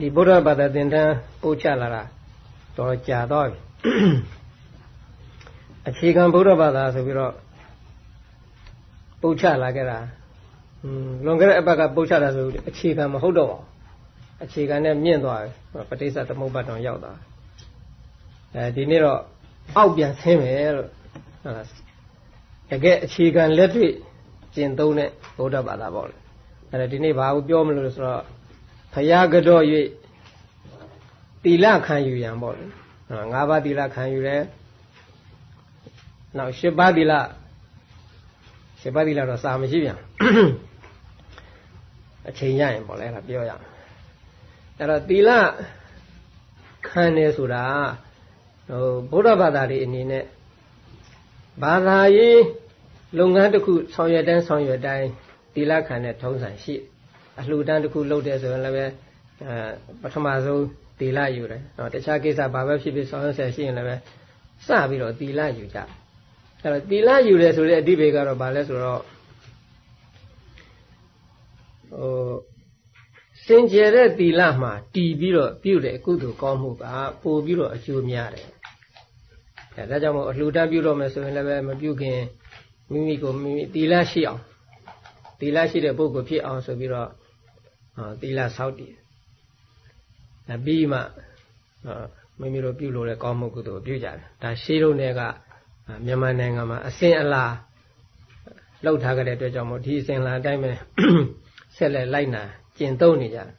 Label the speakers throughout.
Speaker 1: ဒီဗုဒ္ဓဘာသာသင်တန်းပို့ချလာတာတော်ကြာတော့ပြီအခြေခံဗုဒ္ဓဘာသာဆိုပြီးတော့ပို့ချလာခဲ့တာอืมလွန်ခဲ့တဲ့အပတ်ကပို့ချတာဆိုအခြေခံမဟုတ်တော့ပါဘူးအခြေခံနဲ့မြင့်သွားတယ်ပဋိစ္စသမုပ္ပါဒ်ရောက်သွားအဲဒီနေ့တော့အောက်ပြန်ဆင်းမယ်လို့ဟုတ်လားတကယ်အခြေခံလက်တွေ့ကျင့်သုံးတဲ့ဗုဒ္ဓဘာသာပေါ့လေအဲဒါဒီနေ့ဘာကိုပြောမလို့ဆိုတော့ ဖရာကတော့၍တီလခံယူရန်ပေါ့လေငါးပါးတီလခံယူတယ်နောက်၈ပါးတီလ၈ပါးတီလတော့စာမရှိပြန်အချိန်ရရင်ပေါ့လေအဲ့ဒါပြောရအောင်အဲ့တော့တီလခံတယ်ဆိုတာဟိုဗုဒ္ဓဘာသာတွေအနေနဲ့ဘာသာရေးလုပ်ငန်းတစ်ခုဆောင်ရွက်တိုင်းဆောင်ရွက်တိုင်းတီလခံတဲ့ထုံးစံရှိ အလှူဒန်းတစ်ခုလုပ်တယ်ဆိုရင်လည်းပဲအဲပထမဆုံးတီလယူတယ်နော်တခြားကိစ္စဘာပဲဖြစ်ဖြစ်ဆောင်ရွက်ဆရာရှိရင်လည်းပဲစပြီးတော့တီလယူကြအဲ့တော့တီလယူတယ်ဆိုတဲ့အဓိပ္ပာယ်ကတော့ဘာလဲဆိုတော့ဟိုစင်ကြယ်တဲ့တီလမှာတည်ပြီးတော့ပြုတဲ့ကုသိုလ်ကောင်းမှုကပို့ပြီးတော့အကျိုးများတယ်အဲဒါကြောင့်မို့အလှူဒန်းပြုတော့မယ်ဆိုရင်လည်းပဲမပြုခင်မိမိကိုမိမိတီလရှိအောင်တီလရှိတဲ့ပုဂ္ဂိုလ်ဖြစ်အောင်ဆိုပြီးတော့ တီလဆောက်တည်အဲပြီးမှမိမိတို့ပြုလို့တဲ့ကောင်းမှုကုသိုလ်ပြုကြတယ်ဒါရှေးတုန်းကမြန်မာနိုင်ငံမှာအစဉ်အလာလောက်ထားကြတဲ့အတွက်ကြောင့်မို့ဒီအစဉ်အလာအတိုင်းပဲဆက်လက်လိုက်နာကျင့်သုံးနေကြတယ်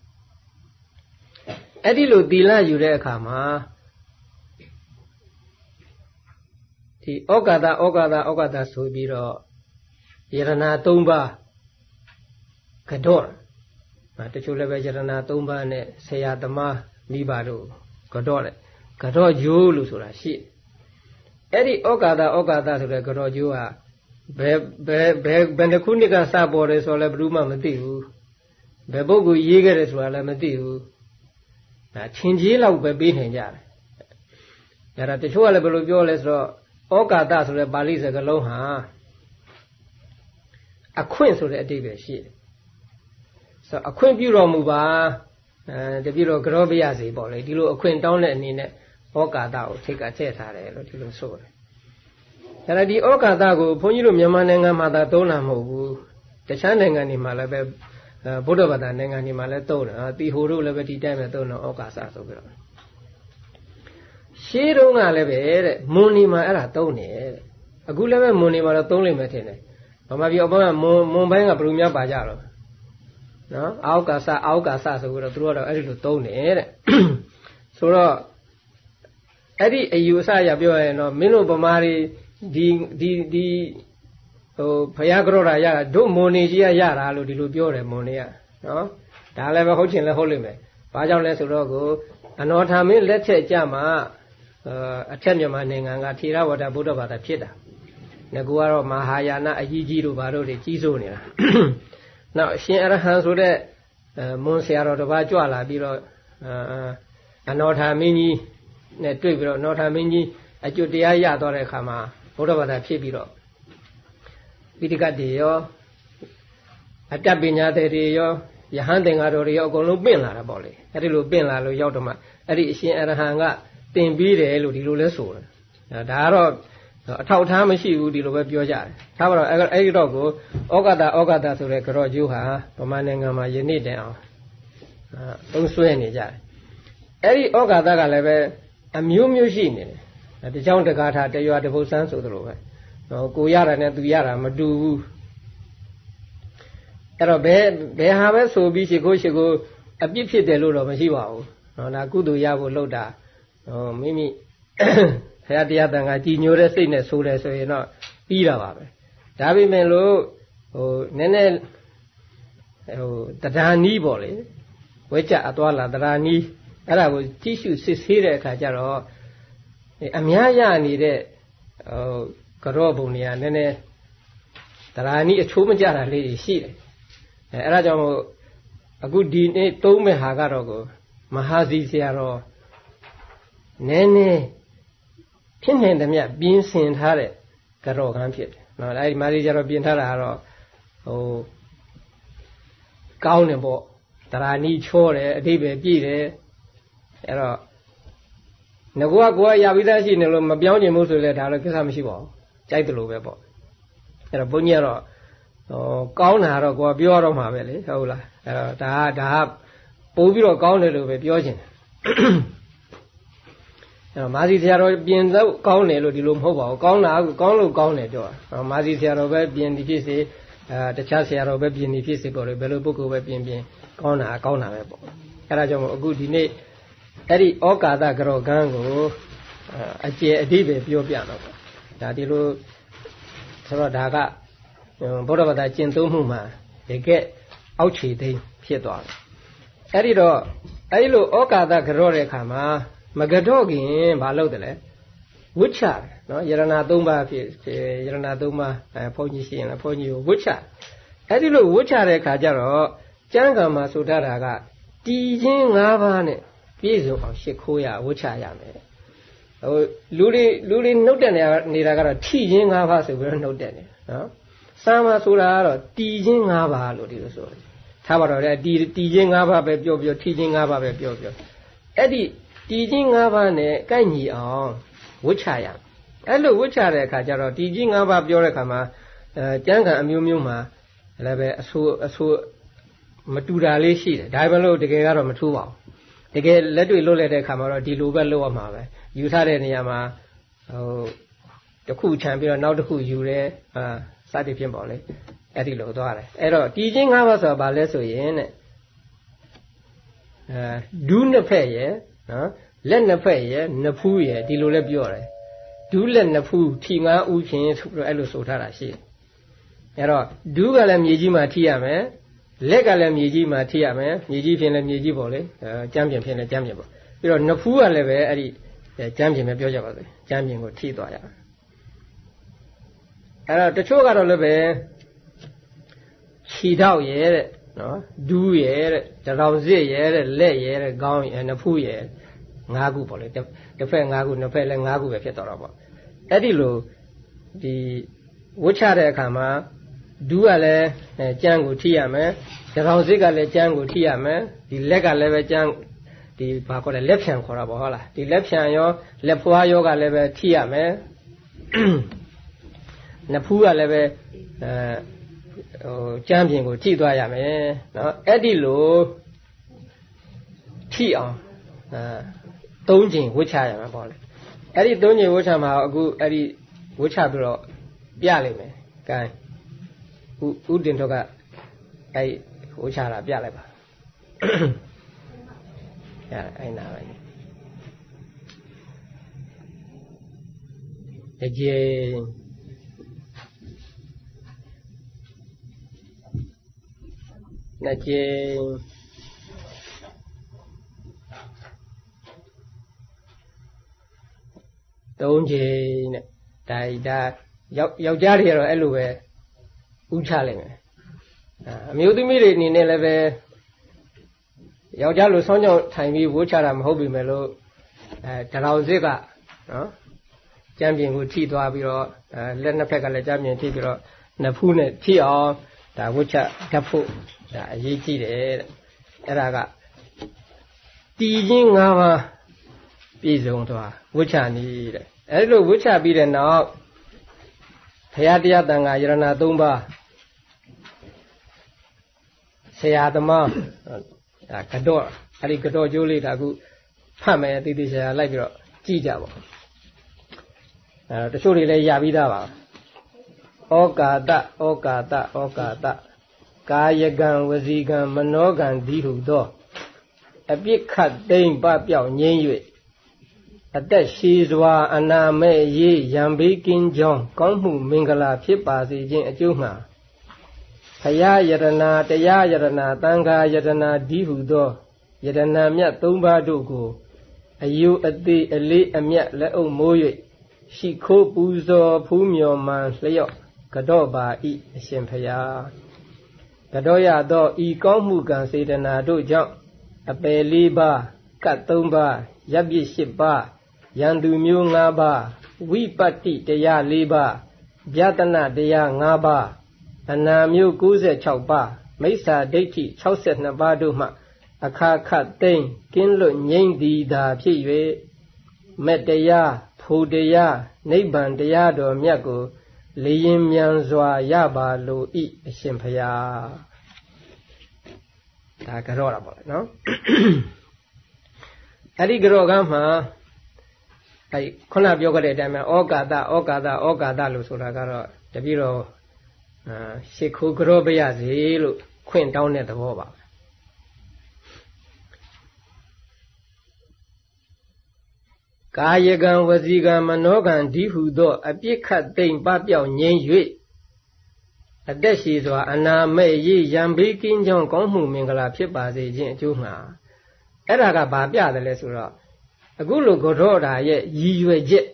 Speaker 1: အဲ့ဒီလိုသီလယူတဲ့အခါမှာဒီဩကာသဩကာသဩကာသဆိုပြီးတော့ယရနာ၃ပါးကတော့ တချို့လည်းပဲယရနာ၃ပါးနဲ့ဆရာသမားမိဘတို့ကတော့လေကတော့ဂျိုးလို့ဆိုတာရှိအဲ့ဒီဩကာသဩကာသဆိုတဲ့ကတော့ဂျိုးကဘယ်ဘယ်ဘယ်ဘယ်တစ်ခုနှစ်ကစပေါ်တယ်ဆိုတော့လည်းဘယ်သူမှမသိဘူးဘယ်ပုဂ္ဂိုလ်ရေးခဲ့တယ်ဆိုတာလည်းမသိဘူးဒါချင်းကြီးလောက်ပဲပေးနိုင်ကြတယ်အဲ့ဒါတချို့ကလည်းဘယ်လိုပြောလဲဆိုတော့ဩကာသဆိုတဲ့ပါဠိစကားလုံးဟာအခွင့်ဆိုတဲ့အတိတ်ပဲရှိတယ် ဆိုအခွင့်ပြုတော်မူပါအဲတပြည့်တော့ကြောပရစေပေါ့လေဒီလိုအခွင့်တောင်းတဲ့အနေနဲ့ဩကာသကိုထိတ်ကထည့်ထားတယ်လို့ဒီလိုဆိုတယ်ဒါလည်းဒီဩကာသကိုဘုန်းကြီးတို့မြန်မာနိုင်ငံမှာသာသုံးတာမဟုတ်ဘူးတခြားနိုင်ငံတွေမှာလည်းပဲဗုဒ္ဓဘာသာနိုင်ငံတွေမှာလည်းသုံးတယ်ဟာတီဟိုတို့လည်းပဲဒီတိုင်းပဲသုံးတော့ဩကာသဆိုပြီးတော့ရှေးတုန်းကလည်းပဲတဲ့မွန်နီမှာအဲ့ဒါသုံးတယ်တဲ့အခုလည်းပဲမွန်နီမှာတော့သုံးလိမ့်မယ်ထင်တယ်ဗမာပြည်အပေါ်ကမွန်မွန်ဘိုင်းကဘယ်လိုများပါကြတော့ နော်အောက်ကာစအောက်ကာစဆိုပြီးတော့သူတို့ကတော့အဲ့ဒီလိုသုံးတယ်တဲ့ဆိုတော့အဲ့ဒီအယူအဆရပြောရရင်တော့မင်းတို့ဗမာတွေဒီဒီဒီဟိုဘုရားကြောတာရတာတို့မွန်နေကြီးကရတာလို့ဒီလိုပြောတယ်မွန်နေကနော်ဒါလည်းပဲဟုတ်ချင်လည်းဟုတ်လိမ့်မယ်ဘာကြောင့်လဲဆိုတော့ကိုအနောထာမင်းလက်ချက်ကြမှာအထက်မြန်မာနိုင်ငံကထေရဝါဒဗုဒ္ဓဘာသာဖြစ်တာငကူကတော့မဟာယာနအကြီးကြီးတို့ဘာတို့တွေကြီးစိုးနေတာ နောက်ရှင်အရဟံဆိုတဲ့မွန်ဆရာတော်တစ်ပါးကြွလာပြီးတော့အနောထာမင်းကြီးနဲ့တွေ့ပြီးတော့အနောထာမင်းကြီးအကျွတ်တရားရသွားတဲ့အခါမှာဗုဒ္ဓဘာသာဖြစ်ပြီးတော့ပိဋကတ်တွေရောအတ္တပညာတွေရောယဟန်သင်္ဃာတော်တွေရောအကုန်လုံးပင့်လာတာပေါ့လေအဲ့ဒီလိုပင့်လာလို့ရောက်တော့မှအဲ့ဒီအရှင်အရဟံကတင်ပြီးတယ်လို့ဒီလိုလဲဆိုတယ်ဒါကတော့ အထောက်ထားမရှိဘူးဒီလိုပဲပြောကြတယ်ဒါပါတော့အဲ့ဒီတော့ကိုဩကာသဩကာသဆိုတဲ့ကြော့ကျိုးဟာဗမာနိုင်ငံမှာယနေ့တိုင်အောင်သုံးဆွဲနေကြတယ်အဲ့ဒီဩကာသကလည်းပဲအမျိုးမျိုးရှိနေတယ်တကြောင်တကားထားတရွာတပုတ်ဆန်းဆိုသလိုပဲကိုရတာနဲ့သူရတာမတူဘူးအဲ့တော့ဘယ်ဘယ်ဟာပဲဆိုပြီးရှိခိုးရှိခိုးအပြစ်ဖြစ်တယ်လို့တော့မရှိပါဘူးနော်ဒါကုသိုလ်ရဖို့လှုပ်တာဟောမိမိ ဘုရားတရားတန်ခါကြည်ညိုတဲ့စိတ်နဲ့ဆိုတယ်ဆိုရင်တော့ပြီးတာပါပဲဒါပေမဲ့လို့ဟိုနည်းနည်းဟိုတရားနီးပေါ့လေဝဲကြအသွားလာတရားနီးအဲ့ဒါကိုကြည့်ရှုစစ်ဆေးတဲ့အခါကျတော့အများရနေတဲ့ဟိုကြော့ပုံတွေကနည်းနည်းတရားနီးအချိုးမကြတာလေးရှိတယ်အဲအဲ့ဒါကြောင့်မို့အခုဒီနေ့သုံးမဲ့ဟာကတော့ကိုမဟာစီဆရာတော်နည်းနည်း ဖြစ်နိုင်သမျှပြင်းစင်ထားတဲ့ကြော့ကန်းဖြစ်တယ်နော်အဲဒီမာရီကျတော့ပြင်ထားတာကတော့ဟိုကောင်းတယ်ပေါ့တရာနီချောတယ်အတိပဲပြည့်တယ်အဲ့တော့ငကောကကိုယ်ကရပြီးသားရှိနေလို့မပြောင်းကျင်ဘူးဆိုလဲဒါတော့ကိစ္စမရှိပါဘူးကြိုက်တယ်လို့ပဲပေါ့အဲ့တော့ဘုန်းကြီးကတော့ဟောကောင်းတာတော့ကိုယ်ကပြောတော့မှာပဲလေဟုတ်လားအဲ့တော့ဒါကဒါကပိုးပြီးတော့ကောင်းတယ်လို့ပဲပြောချင်တယ် အဲ့တော့မာစီဆရာတော်ပြင်တော့ကောင်းတယ်လို့ဒီလိုမဟုတ်ပါဘူးကောင်းတာကောင်းလို့ကောင်းတယ်ပြောတာမာစီဆရာတော်ပဲပြင်ဒီဖြစ်စေအဲတခြားဆရာတော်ပဲပြင်ဒီဖြစ်စေပေါ့လေဘယ်လိုပုဂ္ဂိုလ်ပဲပြင်ပြင်ကောင်းတာကောင်းတာပဲပေါ့အဲ့ဒါကြောင့်မို့အခုဒီနေ့အဲ့ဒီဩကာသကရောကံကိုအကျယ်အဓိပ္ပာယ်ပြောပြတော့ပေါ့ဒါဒီလိုဆိုတော့ဒါကဘုရားဘာသာကျင့်သုံးမှုမှာတကယ်အောက်ခြေသိမ်းဖြစ်သွားတယ်အဲ့ဒီတော့အဲ့ဒီလိုဩကာသကရောတဲ့အခါမှာ မကတော့ခင်ဘာလုပ်တယ်လဲဝှချတယ်နော်ယရနာ၃ပါးဖြစ်ယရနာ၃ပါးအဲဘုန်းကြီးရှိရင်လည်းဘုန်းကြီးကိုဝှချအဲ့ဒီလိုဝှချတဲ့အခါကျတော့ကျမ်းဂန်မှာဆိုထားတာကတည်ခြင်း၅ပါးနဲ့ပြည့်စုံအောင်ရှ िख ိုးရဝှချရမယ်ဟိုလူတွေလူတွေနှုတ်တက်နေတာကတော့ထိခြင်း၅ပါးဆိုပြီးတော့နှုတ်တက်နေနော်စာမဆိုတာကတော့တည်ခြင်း၅ပါးလို့ဒီလိုဆိုတယ်ထားပါတော့လေတည်တည်ခြင်း၅ပါးပဲပြောပြောထိခြင်း၅ပါးပဲပြောပြောအဲ့ဒီ တည်ခြင်း၅ပါးနဲ့ကိုက်ညီအောင်ဝှချရအဲ့လိုဝှချတဲ့အခါကျတော့တည်ခြင်း၅ပါးပြောတဲ့အခါမှာအဲကျမ်းဂန်အမျိုးမျိုးမှာလည်းပဲအဆိုးအဆိုးမတူတာလေးရှိတယ်ဒါပေမဲ့လို့တကယ်ကတော့မထူးပါဘူးတကယ်လက်တွေ့လွတ်လိုက်တဲ့အခါမှာတော့ဒီလိုပဲလုပ်ရမှာပဲယူထားတဲ့နေရာမှာဟိုတစ်ခုခြံပြီးတော့နောက်တစ်ခုယူတယ်အာစသည်ဖြင့်ပေါ့လေအဲ့ဒီလိုသွားတယ်အဲ့တော့တည်ခြင်း၅ပါးဆိုတာဘာလဲဆိုရင်တဲ့အဲဒူးနှစ်ဖက်ရဲ့ နော်လက်နှစ်ဖက်ရဲ့နှစ်ဖူးရဲ့ဒီလိုလဲပြောတယ်ဒူးလက်နှစ်ဖူးထီငါဥဖြင့်ဆိုပြီးတော့အဲ့လိုဆိုထားတာရှိတယ်အဲ့တော့ဒူးကလည်းမြေကြီးမှာထိရမယ်လက်ကလည်းမြေကြီးမှာထိရမယ်မြေကြီးဖြင့်လည်းမြေကြီးပေါ့လေအဲကျမ်းပြင်ဖြင့်လည်းကျမ်းပြင်ပေါ့ပြီးတော့နှစ်ဖူးကလည်းပဲအဲ့ဒီကျမ်းပြင်ပဲပြောကြပါစေကျမ်းပြင်ကိုထိသွားရအောင်အဲ့တော့တချို့ကတော့လည်းပဲခြေထောက်ရဲတဲ့ နော်ဒူးရဲတဲ့တရောင်စစ်ရဲတဲ့လက်ရဲတဲ့ခေါင်းရဲနဖူးရဲ၅ခုပေါ့လေတစ်ဖက်၅ခုနှစ်ဖက်လည်း၅ခုပဲဖြစ်တော့တော့ပေါ့အဲ့ဒီလိုဒီဝှချတဲ့အခါမှာဒူးကလည်းကြမ်းကိုထိရမယ်တရောင်စစ်ကလည်းကြမ်းကိုထိရမယ်ဒီလက်ကလည်းပဲကြမ်းဒီဘာခေါ်လဲလက်ဖြံခေါ်တာပေါ့ဟုတ်လားဒီလက်ဖြံရောလက်ဖွားရောကလည်းပဲထိရမယ်နဖူးကလည်းပဲအဲ ဟိုကြမ်းပြင်ကိုထိသွားရမယ်နော်အဲ့ဒီလိုထိအောင်အဲသုံးချိန်ဝှချရမှာပေါ့လေအဲ့ဒီသုံးချိန်ဝှချမှာအခုအဲ့ဒီဝှချပြီးတော့ပြလိုက်မယ်ကဲဥဥတင်တော့ကအဲ့ဝှချတာပြလိုက်ပါရအဲ့နာပဲအကျေ နှစ်ကြိမ်သုံးကြိမ်နဲ့ဒါဒါယောက်ယောက်ျားတွေကတော့အဲ့လိုပဲဥချလိုက်မယ်အမျိုးသမီးတွေအနေနဲ့လည်းပဲယောက်ျားလိုဆောင်းကြောင်ထိုင်ပြီးဝှချတာမဟုတ်ပြီမဲ့လို့အဲတရောင်စစ်ကနော်ကြမ်းပြင်ကိုထိသွားပြီးတော့အဲလက်နှစ်ဖက်ကလည်းကြမ်းပြင်ထိပြီးတော့နှစ်ဖူးနဲ့ထိအောင်ဒါဝှချတတ်ဖို့ ဒါအရေးကြီးတယ်တဲ့အဲ့ဒါကတည်ခြင်း၅ပါးပြည့်စုံသွားဝှချနေတဲ့အဲ့လိုဝှချပြီးတဲ့နောက်ဘုရားတရားတန်ခါယရဏ၃ပါးဆရာသမားဒါကတော့အဲ့ဒီကတော့ကျိုးလေးဒါခုဖတ်မယ်တည်တည်ဆရာလိုက်ပြီးတော့ကြည့်ကြပါအဲတချို့တွေလည်းရပြီးသားပါဩကာတဩကာတဩကာတ ကာယကံဝစီကံမနောကံဒီဟုသောအပြစ်ခတ်သိမ့်ပပြောက်ငြိမ့်၍အသက်ရှိစွာ အနာမဲ့ရေးရံဘေးကင်းကြောင်းကောင်းမှုမင်္ဂလာဖြစ်ပါစေခြင်းအကျိုးမှာဖရာယရနာတရားယရနာတန်ခါယရနာဒီဟုသောယရနာမြတ်၃ပါးတို့ကိုအယုအသေးအလေးအမြတ်လက်အုပ်မိုး၍ရှိခိုးပူဇော်ဖူးမြော်မှန်လျော့ကတော့ပါဤအရှင်ဖရာ ကတော်ရသောဤကောင်းမှုကံစေတနာတို့ကြောင့်အပယ်လေးပါးကတ်သုံးပါးရပ်ပြစ်၈ပါးယန္တုမျိုး၅ပါးဝိပတ္တိတရား၄ပါးဗျတနတရား၅ပါးအနာမျိုး96ပါးမိစ္ဆာဒိဋ္ဌိ62ပါးတို့မှ အခါခတ်သိမ့်ကင်းလွတ်ငြိမ့်သည်သာဖြစ်၍မေတ္တရားဖို့တရားနိဗ္ဗာန်တရားတော်မြတ်ကို လျင်မြန်စွာရပါလိုဤအရှင်ဖျားဒါကြောတာပေါ့လေနော်အဲ့ဒီကြောကမှာအဲ့ခုနပြောခဲ့တဲ့အတိုင်းမှာဩကာသဩကာသဩကာသလို့ဆိုတာကတော့တပည့်တော်အာရှ िख ိုးကြောပရစေလို့ခွင့်တောင်းတဲ့သဘောပါ ကာယကံဝစီကံမနောကံဒီဟုသော အပြစ်ခတ်သိမ့်ပပြောက်ငြိမ်း၍အသက်ရှိစွာ အနာမဲ့ရည်ရံဘေးကင်းကြောင်းကောင်းမှုမင်္ဂလာဖြစ်ပါစေခြင်းအကျိုးမှာအဲ့ဒါကဘာပြတယ်လဲဆိုတော့အခုလိုကြောတာရဲ့ရည်ရွယ်ချက်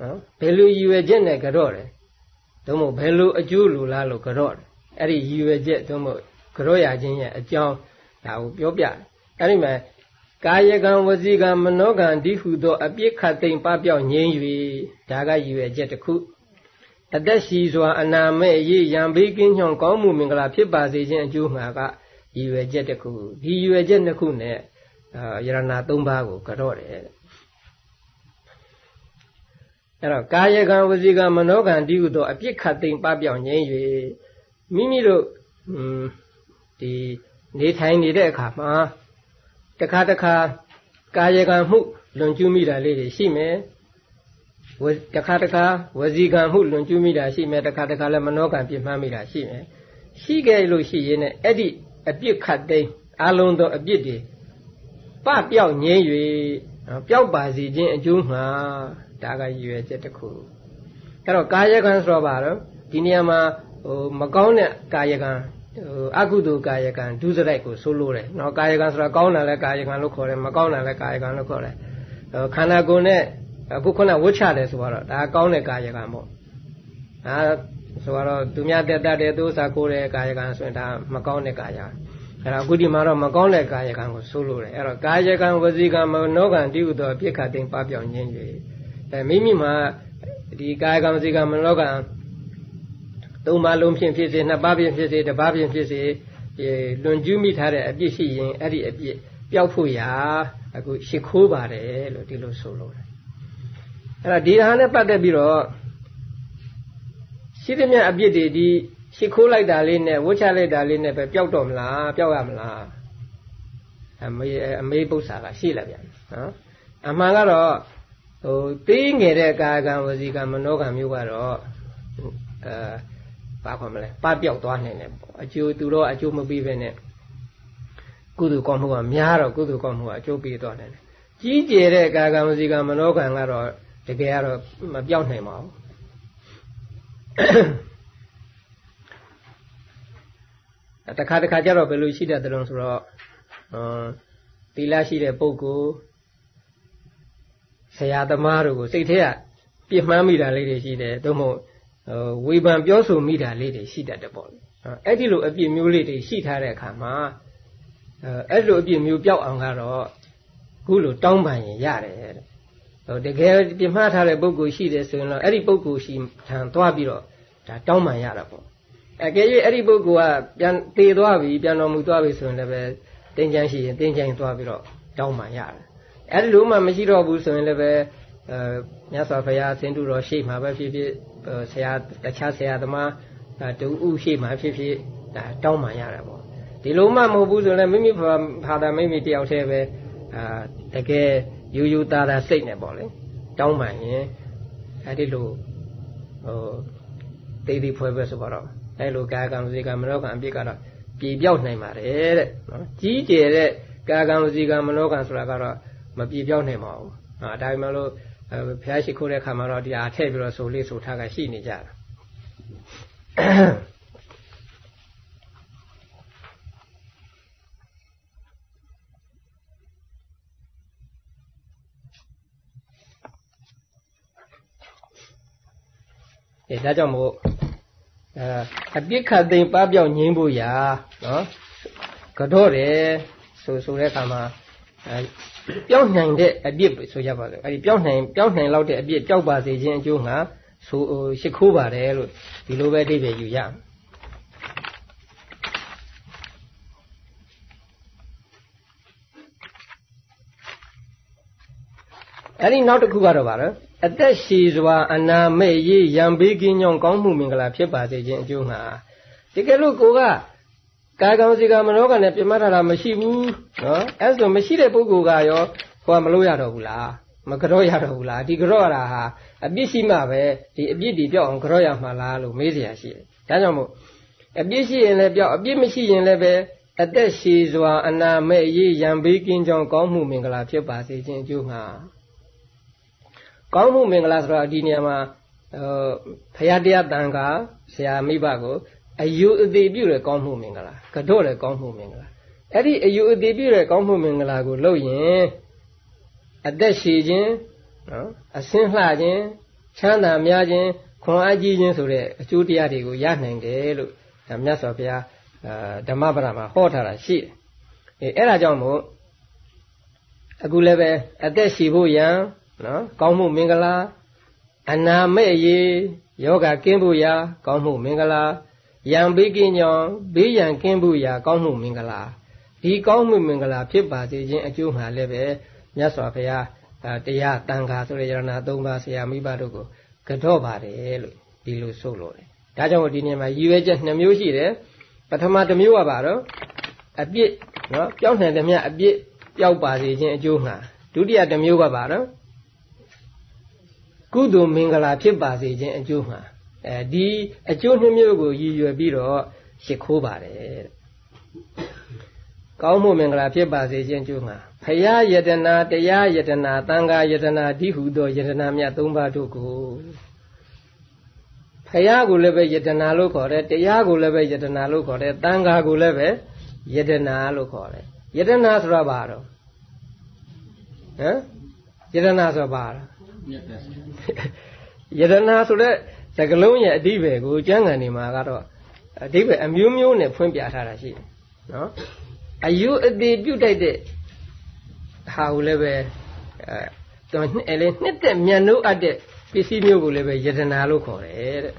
Speaker 1: နော်ဘယ်လိုရည်ရွယ်ချက်နဲ့ကြောတယ်သို့မဟုတ်ဘယ်လိုအကျိုးလိုလားလို့ကြောတယ်အဲ့ဒီရည်ရွယ်ချက်သို့မဟုတ်ကြောရခြင်းရဲ့အကြောင်းဒါကိုပြောပြတယ်အဲ့ဒီမှာ ကာယကံဝစီကံမနောကံဒီဟုသော အပြစ်ခတ်သိမ့်ပပြောက်ငြိမ်း၍ဒါကရည်ရွယ်ချက်တစ်ခုအသက်ရှိစွာအနာမဲ့ရေးရံဘေးကင်းညွန်ကောင်းမှုမင်္ဂလာဖြစ်ပါစေခြင်းအကျိုးမှာကရည်ရွယ်ချက်တစ်ခုဒီရည်ရွယ်ချက်နှစ်ခုနဲ့အာယရဏသုံးပါးကိုကြော့တယ်အဲ့တော့ကာယကံဝစီကံမနောကံဒီဟုသောအပြစ်ခတ်သိမ့်ပပြောက်ငြိမ်း၍မိမိတို့ဒီနေထိုင်နေတဲ့အခါမှာ တခါတခါကာယကံမှုလွန်ကျူးမိတာလေးတွေရှိမယ်ဝတခါတခါဝစီကံမှုလွန်ကျူးမိတာရှိမယ်တခါတခါလည်းမနောကံပြင်းမှမိတာရှိမယ်ရှိခဲ့လို့ရှိရင်လည်းအဲ့ဒီအပြစ်ခတ်သိမ်းအလုံးသောအပြစ်တွေပပျောက်ငြိမ်း၍ပျောက်ပါစေခြင်းအကျိုးမှာဒါကရည်ရွယ်ချက်တစ်ခုအဲ့တော့ကာယကံဆိုတော့ပါတော့ဒီနေရာမှာဟိုမကောင်းတဲ့ကာယကံ အကုသိုလ်ကာယကံဒုစရိုက်ကိုဆိုလို့တယ်နော်ကာယကံဆိုတာကောင်းတာလည်းကာယကံလို့ခေါ်တယ်မကောင်းတာလည်းကာယကံလို့ခေါ်တယ်ခန္ဓာကိုယ်နဲ့အခုခုနဝှချတယ်ဆိုတော့ဒါကောင်းတဲ့ကာယကံပေါ့ဒါဆိုတော့သူများတက်တတ်တယ်သူစားကိုတဲ့ကာယကံဆိုရင်ဒါမကောင်းတဲ့ကာယအဲ့တော့အခုဒီမှာတော့မကောင်းတဲ့ကာယကံကိုဆိုလို့တယ်အဲ့တော့ကာယကံဝစီကံမနောကံတိဟုသောပြစ်ခတ်သိမ့်ပပြောင်းခြင်းတွေအဲမိမိမှာဒီကာယကံဝစီကံမနောကံ သုံးပါးလုံးဖြင့်ဖြစ်စေနှစ်ပါးဖြင့်ဖြစ်စေတစ်ပါးဖြင့်ဖြစ်စေလွန်ကျူးမိထားတဲ့အပြစ်ရှိရင်အဲ့ဒီအပြစ်ပျောက်ဖို့ရာအခုရှ िख ိုးပါတယ်လို့ဒီလိုဆိုလို့အဲ့တော့ဒီဟာနဲ့ပတ်သက်ပြီးတော့ရှိသမျှအပြစ်တွေဒီရှ िख ိုးလိုက်တာလေးနဲ့ဝှချလိုက်တာလေးနဲ့ပဲပျောက်တော့မလားပျောက်ရမလားအမေအမေပု္ပ္ပာကရှိလာပြန်နော်အမှန်ကတော့ဟိုသေးငယ်တဲ့ကာကံဝစီကံမနောကံမျိုးကတော့အဲ ဘာခေါ်မလဲပပြောက်သွားနိုင်တယ်ပေါ့အကျိုးသူတော့အကျိုးမပေးဘဲနဲ့ကုသိုလ်ကောင်းမှုကများတော့ကုသိုလ်ကောင်းမှုကအကျိုးပေးသွားနိုင်တယ်ကြီးကျယ်တဲ့ကာကံဝစီကံမနောကံကတော့တကယ်ကတော့မပြောက်နိုင်ပါဘူးတခါတခါကျတော့ဘယ်လိုရှိတတ်တယ်လို့ဆိုတော့သီလရှိတဲ့ပုဂ္ဂိုလ်ဆရာသမားတို့ကိုစိတ်ထဲကပြစ်မှန်းမိတာလေးတွေရှိတယ်သို့မဟုတ် ဝေဖန်ပြောဆိုမိတာလေးတွေရှိတတ်တယ်ပေါ့အဲ့ဒီလိုအပြစ်မျိုးလေးတွေရှိထားတဲ့အခါမှာအဲ့လိုအပြစ်မျိုးပျောက်အောင်ကတော့ခုလိုတောင်းပန်ရင်ရတယ်တဲ့တကယ်ပြမှားထားတဲ့ပုဂ္ဂိုလ်ရှိတယ်ဆိုရင်တော့အဲ့ဒီပုဂ္ဂိုလ်ရှိထံသွားပြီးတော့ဒါတောင်းပန်ရတာပေါ့အကယ်၍အဲ့ဒီပုဂ္ဂိုလ်ကပြန်တည်သွားပြီပြန်တော်မူသွားပြီဆိုရင်လည်းပဲတင်းချမ်းရှိရင်တင်းချမ်းသွားပြီးတော့တောင်းပန်ရတယ်အဲ့ဒီလိုမှမရှိတော့ဘူးဆိုရင်လည်းပဲ အဲမြတ်စွာဘုရားဆင်းတုတော်ရှေ့မှာပဲဖြစ်ဖြစ်ဆရာတခြားဆရာသမားတူဥရှေ့မှာဖြစ်ဖြစ်ဒါတောင်းပန်ရတာပေါ့ဒီလိုမှမဟုတ်ဘူးဆိုရင်မိမိဘာသာမိမိတယောက်တည်းပဲအာတကယ်ယူယူသားသားစိတ်နဲ့ပေါ့လေတောင်းပန်ရင်အဲဒီလိုဟိုတိတ်တိဖွဲပဲဆိုတော့အဲလိုကာကံဝစီကံမနောကံအပြစ်ကတော့ပြေပြောက်နိုင်ပါတယ်တဲ့နော်ကြီးကျယ်တဲ့ကာကံဝစီကံမနောကံဆိုတာကတော့မပြေပြောက်နိုင်ပါဘူးအဲဒါပေမဲ့လို့ ဘုရားရှိခိုးတဲ့ခါမှာတော့ဒီအားထည့်ပြီးတော့ဆိုလေးဆိုထားကရှိနေကြတာအဲဒါကြောင့်မို့အဲအပြစ်ခတ်သိမ်းပပျောက်ငြင်းဖို့ရာနော်ကတော့တယ်ဆိုဆိုတဲ့အခါမှာအဲ ပြောင်းနိုင်တဲ့အပြစ်ဆိုရပါစို့အဲဒီပြောင်းနိုင်ပြောင်းနိုင်လောက်တဲ့အပြစ်ကြောက်ပါစေခြင်းအကျိုးငါဆိုရှ िख ိုးပါတယ်လို့ဒီလိုပဲအဓိပ္ပာယ်ယူရအောင်အဲ့ဒီနောက်တစ်ခုကတော့ဗါတော့အသက်ရှည်စွာအနာမဲ့ရေးရံပေးကင်းညောင်းကောင်းမှုမင်္ဂလာဖြစ်ပါစေခြင်းအကျိုးငါတကယ်လို့ကိုက ကာကောင်းစီကမနောကနဲ့ပြမထတာမရှိဘူးနော်အဲ့ဆိုမရှိတဲ့ပုဂ္ဂိုလ်ကရောဟိုကမလို့ရတော့ဘူးလားမကြော့ရတော့ဘူးလားဒီကြော့ရတာဟာအပြစ်ရှိမှပဲဒီအပြစ်တွေပြောက်အောင်ကြော့ရမှာလားလို့မေးเสียရှိတယ်ဒါကြောင့်မို့အပြစ်ရှိရင်လည်းပြောက်အပြစ်မရှိရင်လည်းပဲအသက်ရှည်စွာအနာမဲ့ရေးရံပေးကင်းကြောင်းကောင်းမှုမင်္ဂလာဖြစ်ပါစေခြင်းအကျိုးမှာကောင်းမှုမင်္ဂလာဆိုတော့ဒီနေရာမှာဟိုဖရာတရားတန်ခါဆရာမိဘကို အယူအသေးပြုတဲ့ကောင်းမှုမင်္ဂလာကတော့တဲ့ကောင်းမှုမင်္ဂလာအဲ့ဒီအယူအသေးပြုတဲ့ကောင်းမှုမင်္ဂလာကိုလုပ်ရင်အသက်ရှည်ခြင်းနော်အစင်းလှခြင်းချမ်းသာများခြင်းခွန်အားကြီးခြင်းဆိုတဲ့အကျိုးတရားတွေကိုရနိုင်တယ်လို့ဒါမြတ်စွာဘုရားဓမ္မပဒမှာဟောထားတာရှိတယ်အဲအဲ့ဒါကြောင့်မို့အခုလည်းပဲအသက်ရှည်ဖို့ရန်နော်ကောင်းမှုမင်္ဂလာအနာမဲ့ရေးယောဂကင်းဖို့ရာ ကောင်းမှုမင်္ဂလာ ရံဘေးကင်းကြောင်းဘေးရန်ကင်းဖို့ရာကောင်းမှုမင်္ဂလာဒီကောင်းမှုမင်္ဂလာဖြစ်ပါစေခြင်းအကျိုးမှာလည်းပဲမြတ်စွာဘုရားတရားတန်ခါဆိုတဲ့ယရဏသုံးပါးဆရာမိဘတို့ကိုကတော့ပါတယ်လို့ဒီလိုဆိုလို့တယ်ဒါကြောင့်ဒီနေ့မှာရည်ရွယ်ချက်2မျိုးရှိတယ်ပထမတစ်မျိုးကပါတော့အပြစ်နော်ပျောက်နိုင်တဲ့မြတ်အပြစ်ပျောက်ပါစေခြင်းအကျိုးမှာဒုတိယတစ်မျိုးကပါတော့ကုသိုလ်မင်္ဂလာဖြစ်ပါစေခြင်းအကျိုးမှာ အဲဒီအကျိုးနှမျိုးကိုရည်ရွယ်ပြီးတော့ရှ िख ိုးပါတယ်ကောင်းမှုမင်္ဂလာဖြစ်ပါစေခြင်းကျိုးမှာဖရာယတနာတရားယတနာတန်ခါယတနာဒီဟုသောယတနာမြတ်သုံးပါးတို့ကိုဖရာကိုလည်းပဲယတနာလို့ခေါ်တယ်တရားကိုလည်းပဲယတနာလို့ခေါ်တယ်တန်ခါကိုလည်းပဲယတနာလို့ခေါ်တယ်ယတနာဆိုတာဘာတော့ဟမ်ယတနာဆိုတာဘာလဲယတနာဆိုတဲ့ စကလုံးရဲ့အဓိပ္ပာယ်ကိုကျမ်းဂန်နေမှာကတော့အဓိပ္ပာယ်အမျိုးမျိုးနဲ့ဖွင့်ပြထားတာရှိတယ်နော်အယုအသေးပြုတ်တိုက်တဲ့ဟာကိုလည်းပဲအဲတော့အဲလေနှစ်သက်မြန်လို့အပ်တဲ့ပစ္စည်းမျိုးကိုလည်းပဲယတနာလို့ခေါ်တယ်တဲ့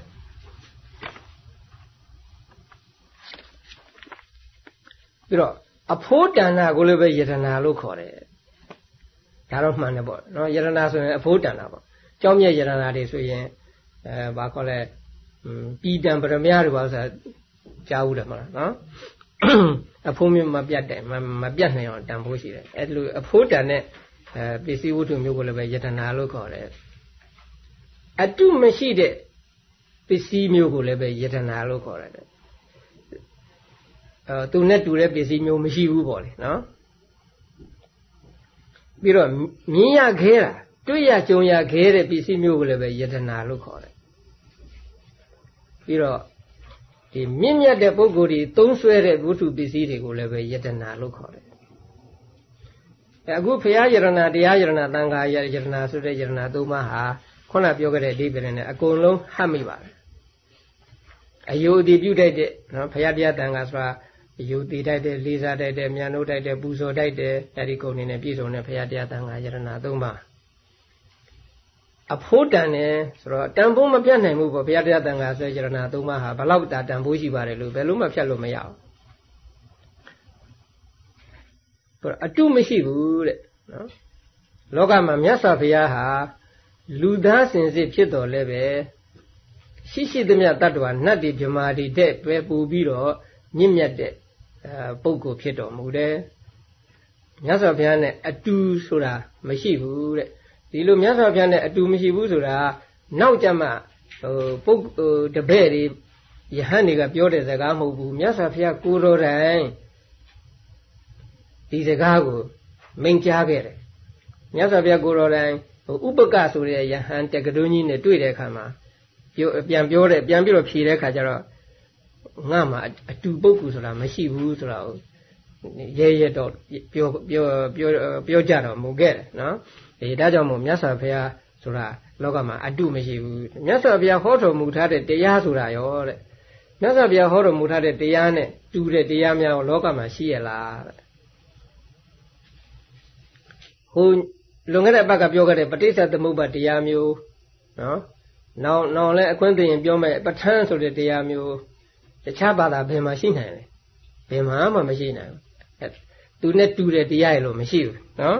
Speaker 1: ပြီးတော့အဖို့တဏ္ဍကိုလည်းပဲယတနာလို့ခေါ်တယ်ဒါတော့မှန်တယ်ပေါ့နော်ယတနာဆိုရင်အဖို့တဏ္ဍပေါ့ကြောင်းမြတ်ယတနာတွေဆိုရင် အဲဘာခေါ်လဲပြည်တံပရမယတွေပါဆိုကြားဘူးတယ်မလားနော်အဖိုးမျိုးမပြတ်တယ်မပြတ်နိုင်အောင်တန်ဖိုးရှိတယ်အဲ့လိုအဖိုးတန်တဲ့အဲပစ္စည်းဝတ္ထုမျိုးကိုလည်းပဲယတနာလို့ခေါ်တယ်အတုမရှိတဲ့ပစ္စည်းမျိုးကိုလည်းပဲယတနာလို့ခေါ်တယ်အဲသူနဲ့တူတဲ့ပစ္စည်းမျိုးမရှိဘူးပေါ့လေနော်ပြီးတော့မြင်ရခဲတာတွေ့ရကြုံရခဲတဲ့ပစ္စည်းမျိုးကိုလည်းပဲယတနာလို့ခေါ်တယ် ပြီးတော့ဒီမြင့်မြတ်တဲ့ပုဂ္ဂိုလ်တွေသုံးဆွဲတဲ့ဝတ္ထုပစ္စည်းတွေကိုလည်းပဲယတနာလို့ခေါ်တယ်အခုဘုရားယရနာတရားယရနာတန်ခါယရနာဆိုတဲ့ယရနာသုံးပါးဟာခုနပြောခဲ့တဲ့အဓိပ္ပာယ်နဲ့အကုန်လုံးဟတ်မိပါတယ်အယုအတိပြုတ်တိုက်တဲ့နော်ဘုရားတရားတန်ခါဆိုတာအယုတိတိုက်တဲ့လေးစားတိုက်တဲ့မြန်နိုးတိုက်တဲ့ပူဇော်တိုက်တဲ့အဲဒီကုန်နေနဲ့ပြည့်စုံတဲ့ဘုရားတရားတန်ခါယရနာသုံးပါး အဖိုးတန်တယ်ဆိုတော့တန်ဖိုးမပြတ်နိုင်ဘူးပေါ့ဘုရားတရားတန်ခါဆွဲကြရနာသုံးပါးဟာဘလောက်တာတန်ဖိုးရှိပါတယ်လို့ဘယ်လို့မှဖြတ်လို့မရအောင်အတုမရှိဘူးတဲ့နော်လောကမှာမြတ်စွာဘုရားဟာလူသားစင်စစ်ဖြစ်တော်လဲပဲရှိရှိသမျှတ attva နတ်ဒီဗြမာဒီတဲ့ပဲပူပြီးတော့မြင့်မြတ်တဲ့ပုဂ္ဂိုလ်ဖြစ်တော်မူတယ်မြတ်စွာဘုရားနဲ့အတူဆိုတာမရှိဘူးတဲ့ ဒီလိုမြတ်စွာဘုရားနဲ့အတူမရှိဘူးဆိုတာနောက်ကြမှာဟိုပုဂ္ဂိုလ်တပည့်တွေယဟန်တွေကပြောတဲ့စကားမဟုတ်ဘူးမြတ်စွာဘုရားကိုတော်တိုင်ဒီစကားကိုမိန့်ကြားခဲ့တယ်မြတ်စွာဘုရားကိုတော်တိုင်ဟိုဥပကဆိုတဲ့ယဟန်တက္ကသိုလ်ကြီးနဲ့တွေ့တဲ့အခါမှာပြောပြန်ပြောတဲ့ပြန်ပြီးတော့ဖြေတဲ့အခါကျတော့ငါမှအတူပုဂ္ဂိုလ်ဆိုတာမရှိဘူးဆိုတာကို ရဲရဲတော့ပြောပြောပြောပြောကြတော့မူခဲ့တယ်နော်အေးဒါကြောင့်မို့မြတ်စွာဘုရားဆိုတာလောကမှာအတုမရှိဘူးမြတ်စွာဘုရားဟောတော်မူထားတဲ့တရားဆိုတာရောတဲ့မြတ်စွာဘုရားဟောတော်မူထားတဲ့တရားနဲ့တူတဲ့တရားများလောကမှာရှိရလားတဲ့ဟိုလွန်ခဲ့တဲ့ဘက်ကပြောခဲ့တဲ့ပဋိစ္စသမုပ္ပါတရားမျိုးနော်နောင်နောင်လဲအခွင့်သိရင်ပြောမယ်ပဋ္ဌာန်းဆိုတဲ့တရားမျိုးတခြားဘာသာဘယ်မှာရှိနိုင်လဲဘယ်မှာမှမရှိနိုင်ဘူး သူနဲ့တူတဲ့တရားရလို့မရှိဘူးနော်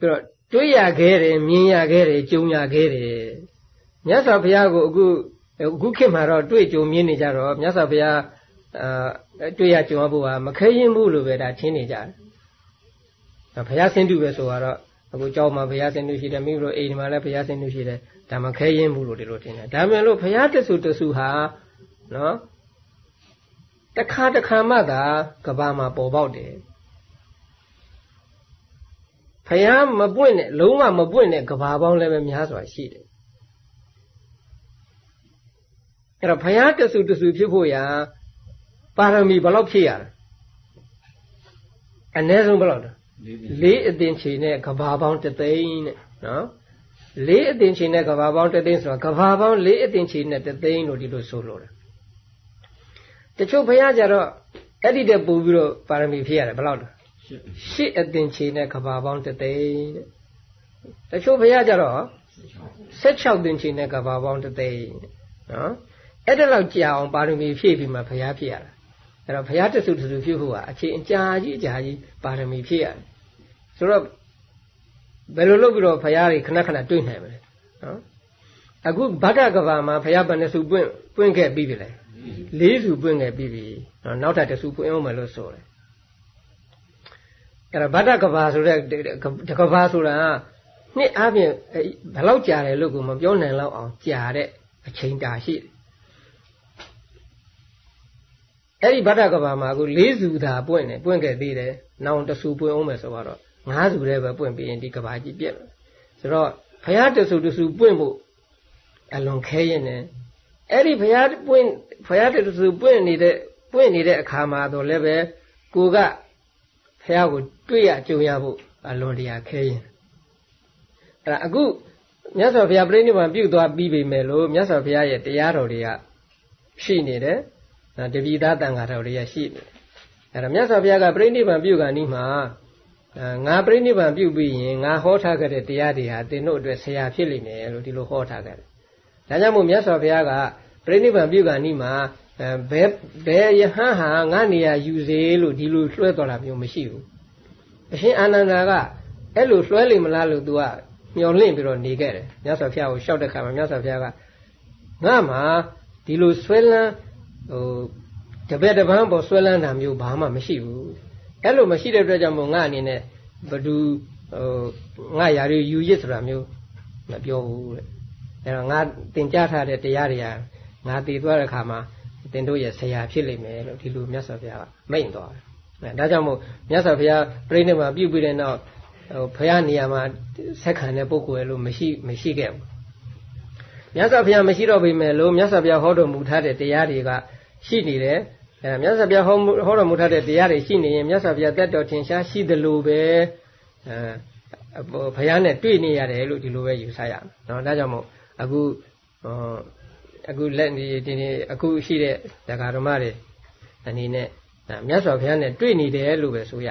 Speaker 1: ပြီးတော့တွေ့ရခဲ့တယ်မြင်ရခဲ့တယ်ကြုံရခဲ့တယ်မြတ်စွာဘုရားကိုအခုအခုခေတ်မှာတော့တွေ့ကြုံမြင်နေကြတော့မြတ်စွာဘုရားအာတွေ့ရကြုံရဖို့ကမခဲရင်ဘူးလို့ပဲဒါထင်နေကြတယ်ဘုရားဆင်းတုပဲဆိုတော့အခုကြောက်မှာဘုရားဆင်းတုရှိတယ်မိတို့အိမ်မှာလည်းဘုရားဆင်းတုရှိတယ်ဒါမခဲရင်ဘူးလို့ဒီလိုထင်တယ်ဒါမှမဟုတ်ဘုရားတဆူတဆူဟာ နော်တခါတခါမှသာကဘာမှာပေါ်ပေါက်တယ်ဖယားမပွင့်နဲ့လုံးဝမပွင့်နဲ့ကဘာပေါင်းလည်းပဲများစွာရှိတယ်အဲ့တော့ဖယားတဆူတဆူဖြစ်ဖို့ရာပါရမီဘယ်လောက်ဖြည့်ရလဲအနည်းဆုံးဘယ်လောက်လဲလေးအသင်ချေနဲ့ကဘာပေါင်းတသိန်းနဲ့နော်လေးအသင်ချေနဲ့ကဘာပေါင်းတသိန်းဆိုတော့ကဘာပေါင်းလေးအသင်ချေနဲ့တသိန်းလို့ဒီလိုဆိုလို့တယ် တချို့ဘုရားကြတော့အဲ့ဒီတဲ့ပို့ပြီးတော့ပါရမီဖြည့်ရတယ်ဘယ်လောက်လဲရှစ်အသင်ချေနဲ့ကဘာပေါင်းတသိန်းတဲ့တချို့ဘုရားကြတော့16သင်ချေနဲ့ကဘာပေါင်းတသိန်းနော်အဲ့ဒါလောက်ကြာအောင်ပါရမီဖြည့်ပြီးမှဘုရားဖြည့်ရတာအဲ့တော့ဘုရားတဆူတဆူဖြည့်ဖို့ကအချိန်အကြာကြီးအကြာကြီးပါရမီဖြည့်ရတယ်ဆိုတော့ဘယ်လိုလုပ်ပြီးတော့ဘုရားတွေခဏခဏတွေ့နိုင်မလဲနော်အခုဗဒ္ဒကဘာမှာဘုရားဘယ်နှစုပွင့်ပွင့်ခဲ့ပြီးပြီလဲ လေးစုပွင့်ခဲ့ပြီးပြီနောက်ထပ်တစ်စုပွင့်အောင်မယ်လို့ဆိုတယ်အဲ့ဒါဗဒ္ဒကဘာဆိုတဲ့တကဘာဆိုတာနှစ်အားဖြင့်ဘယ်လောက်ကြာတယ်လို့ကိုမပြောနိုင်တော့အောင်ကြာတဲ့အချိန်တာရှိတယ်အဲ့ဒီဗဒ္ဒကဘာမှာအခုလေးစုသာပွင့်တယ်ပွင့်ခဲ့သေးတယ်နောက်တစ်စုပွင့်အောင်မယ်ဆိုတော့ငါးစုတည်းပဲပွင့်ပြီးရင်ဒီကဘာကြီးပြက်မယ်ဆိုတော့ဘုရားတဆူတဆူပွင့်ဖို့အလွန်ခဲရင်နဲ့ အဲ့ဒီဘုရားပွင့်ဘုရားတဆူပွင့်နေတဲ့ပွင့်နေတဲ့အခါမှာတော့လည်းပဲကိုကဘုရားကိုတွေ့ရကြုံရဖို့အလွန်တရာခဲရင်အဲ့ဒါအခုမြတ်စွာဘုရားပြိဋိဘံပြုသွားပြီးပြီမဲ့လို့မြတ်စွာဘုရားရဲ့တရားတော်တွေကရှိနေတယ်တပိသားတန်ခါတော်တွေကရှိနေတယ်အဲ့ဒါမြတ်စွာဘုရားကပြိဋိဘံပြုကနီးမှာငါပြိဋိဘံပြုပြီးရင်ငါဟောထားခဲ့တဲ့တရားတွေဟာသင်တို့အတွက်ဆရာဖြစ်လိမ့်မယ်လို့ဒီလိုဟောထားခဲ့တယ် ဒါကြောင့်မို့မြတ်စွာဘုရားကပြိဋိဘံပြုကနီးမှာဘယ်ဘယ်ယဟန်ဟာငါနေရာယူစေလို့ဒီလိုလွှဲတော်တာမျိုးမရှိဘူးအရှင်အာနန္ဒာကအဲ့လိုလွှဲလိမ့်မလားလို့ तू ကမျောလင့်ပြီးတော့နေခဲ့တယ်မြတ်စွာဘုရားကိုရှောက်တဲ့ခါမှာမြတ်စွာဘုရားကငါမှာဒီလိုဆွဲလန်းဟိုတပည့်တပန်းပေါ်ဆွဲလန်းတာမျိုးဘာမှမရှိဘူးအဲ့လိုမရှိတဲ့အတွက်ကြောင့်မို့ငါအနေနဲ့ဘဒူဟိုငါຢာရီယူရစ်ဆိုတာမျိုးမပြောဘူးတဲ့ အဲ့တော့ငါသင်ကြားထားတဲ့တရားတွေကငါတည်သွားတဲ့ခါမှာသင်တို့ရဲ့ဆရာဖြစ်လိမ့်မယ်လို့ဒီလိုမြတ်စွာဘုရားကမိန့်သွားတယ်ဒါကြောင့်မို့မြတ်စွာဘုရားပြိဋိမှာပြုပြီးတဲ့နောက်ဟိုဘုရားနေရာမှာဆက်ခံတဲ့ပုဂ္ဂိုလ်လို့မရှိမရှိခဲ့ဘူးမြတ်စွာဘုရားမရှိတော့ပြီမဲ့လို့မြတ်စွာဘုရားဟောတော်မူထားတဲ့တရားတွေကရှိနေတယ်အဲမြတ်စွာဘုရားဟောဟောတော်မူထားတဲ့တရားတွေရှိနေရင်မြတ်စွာဘုရားတက်တော်ထင်ရှားရှိသလိုပဲအဲဘုရားနဲ့တွေ့နေရတယ်လို့ဒီလိုပဲယူဆရအောင်နော်ဒါကြောင့်မို့ အခုအခုလက်ဒီဒီနေ့အခုရှိတဲ့ဒကာဓမ္မတွေအနေနဲ့မြတ်စွာဘုရားနဲ့တွေ့နေတယ်လို့ပဲဆိုရ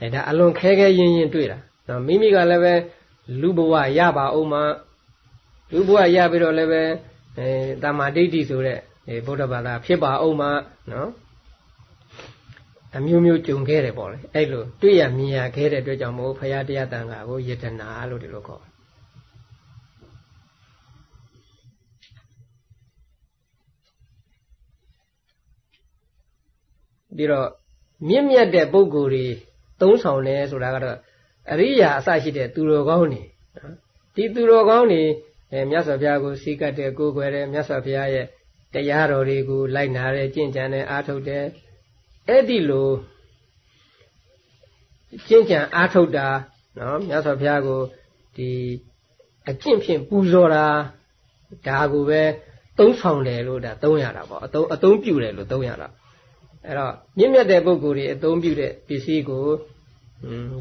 Speaker 1: အဲဒါအလွန်ခဲခဲရင်းရင်းတွေ့တာနော်မိမိကလည်းပဲလူဘဝရပါအောင်မှလူဘဝရပြီးတော့လည်းပဲအဲတမာဒိဋ္ဌိဆိုတဲ့အဲဗုဒ္ဓဘာသာဖြစ်ပါအောင်မှနော်အမျိုးမျိုးကြုံခဲ့တယ်ပေါ့လေအဲ့လိုတွေ့ရမြင်ရခဲ့တဲ့အတွက်ကြောင့်မို့ဖရာတရားတန်ခါကိုယတနာလို့ဒီလိုခေါ် ပြီးတော့မြင့်မြတ်တဲ့ပုဂ္ဂိုလ်တွေသုံးဆောင်တယ်ဆိုတာကတော့အရိယာအစရှိတဲ့သူတော်ကောင်းတွေဒီသူတော်ကောင်းတွေအဲမြတ်စွာဘုရားကိုစီကတ်တယ်ကိုးကွယ်တယ်မြတ်စွာဘုရားရဲ့တရားတော်တွေကိုလိုက်နာတယ်ကျင့်ကြံတယ်အားထုတ်တယ်အဲ့ဒီလိုကျင့်ကြံအားထုတ်တာနော်မြတ်စွာဘုရားကိုဒီအကျင့်ဖြင့်ပူဇော်တာဒါကိုပဲသုံးဆောင်တယ်လို့ဒါသုံးရတာပေါ့အသုံးအသုံးပြုတယ်လို့သုံးရတာ အဲ့တော့မြင့်မြတ်တဲ့ပုဂ္ဂိုလ်တွေအသုံးပြုတဲ့ပစ္စည်းကို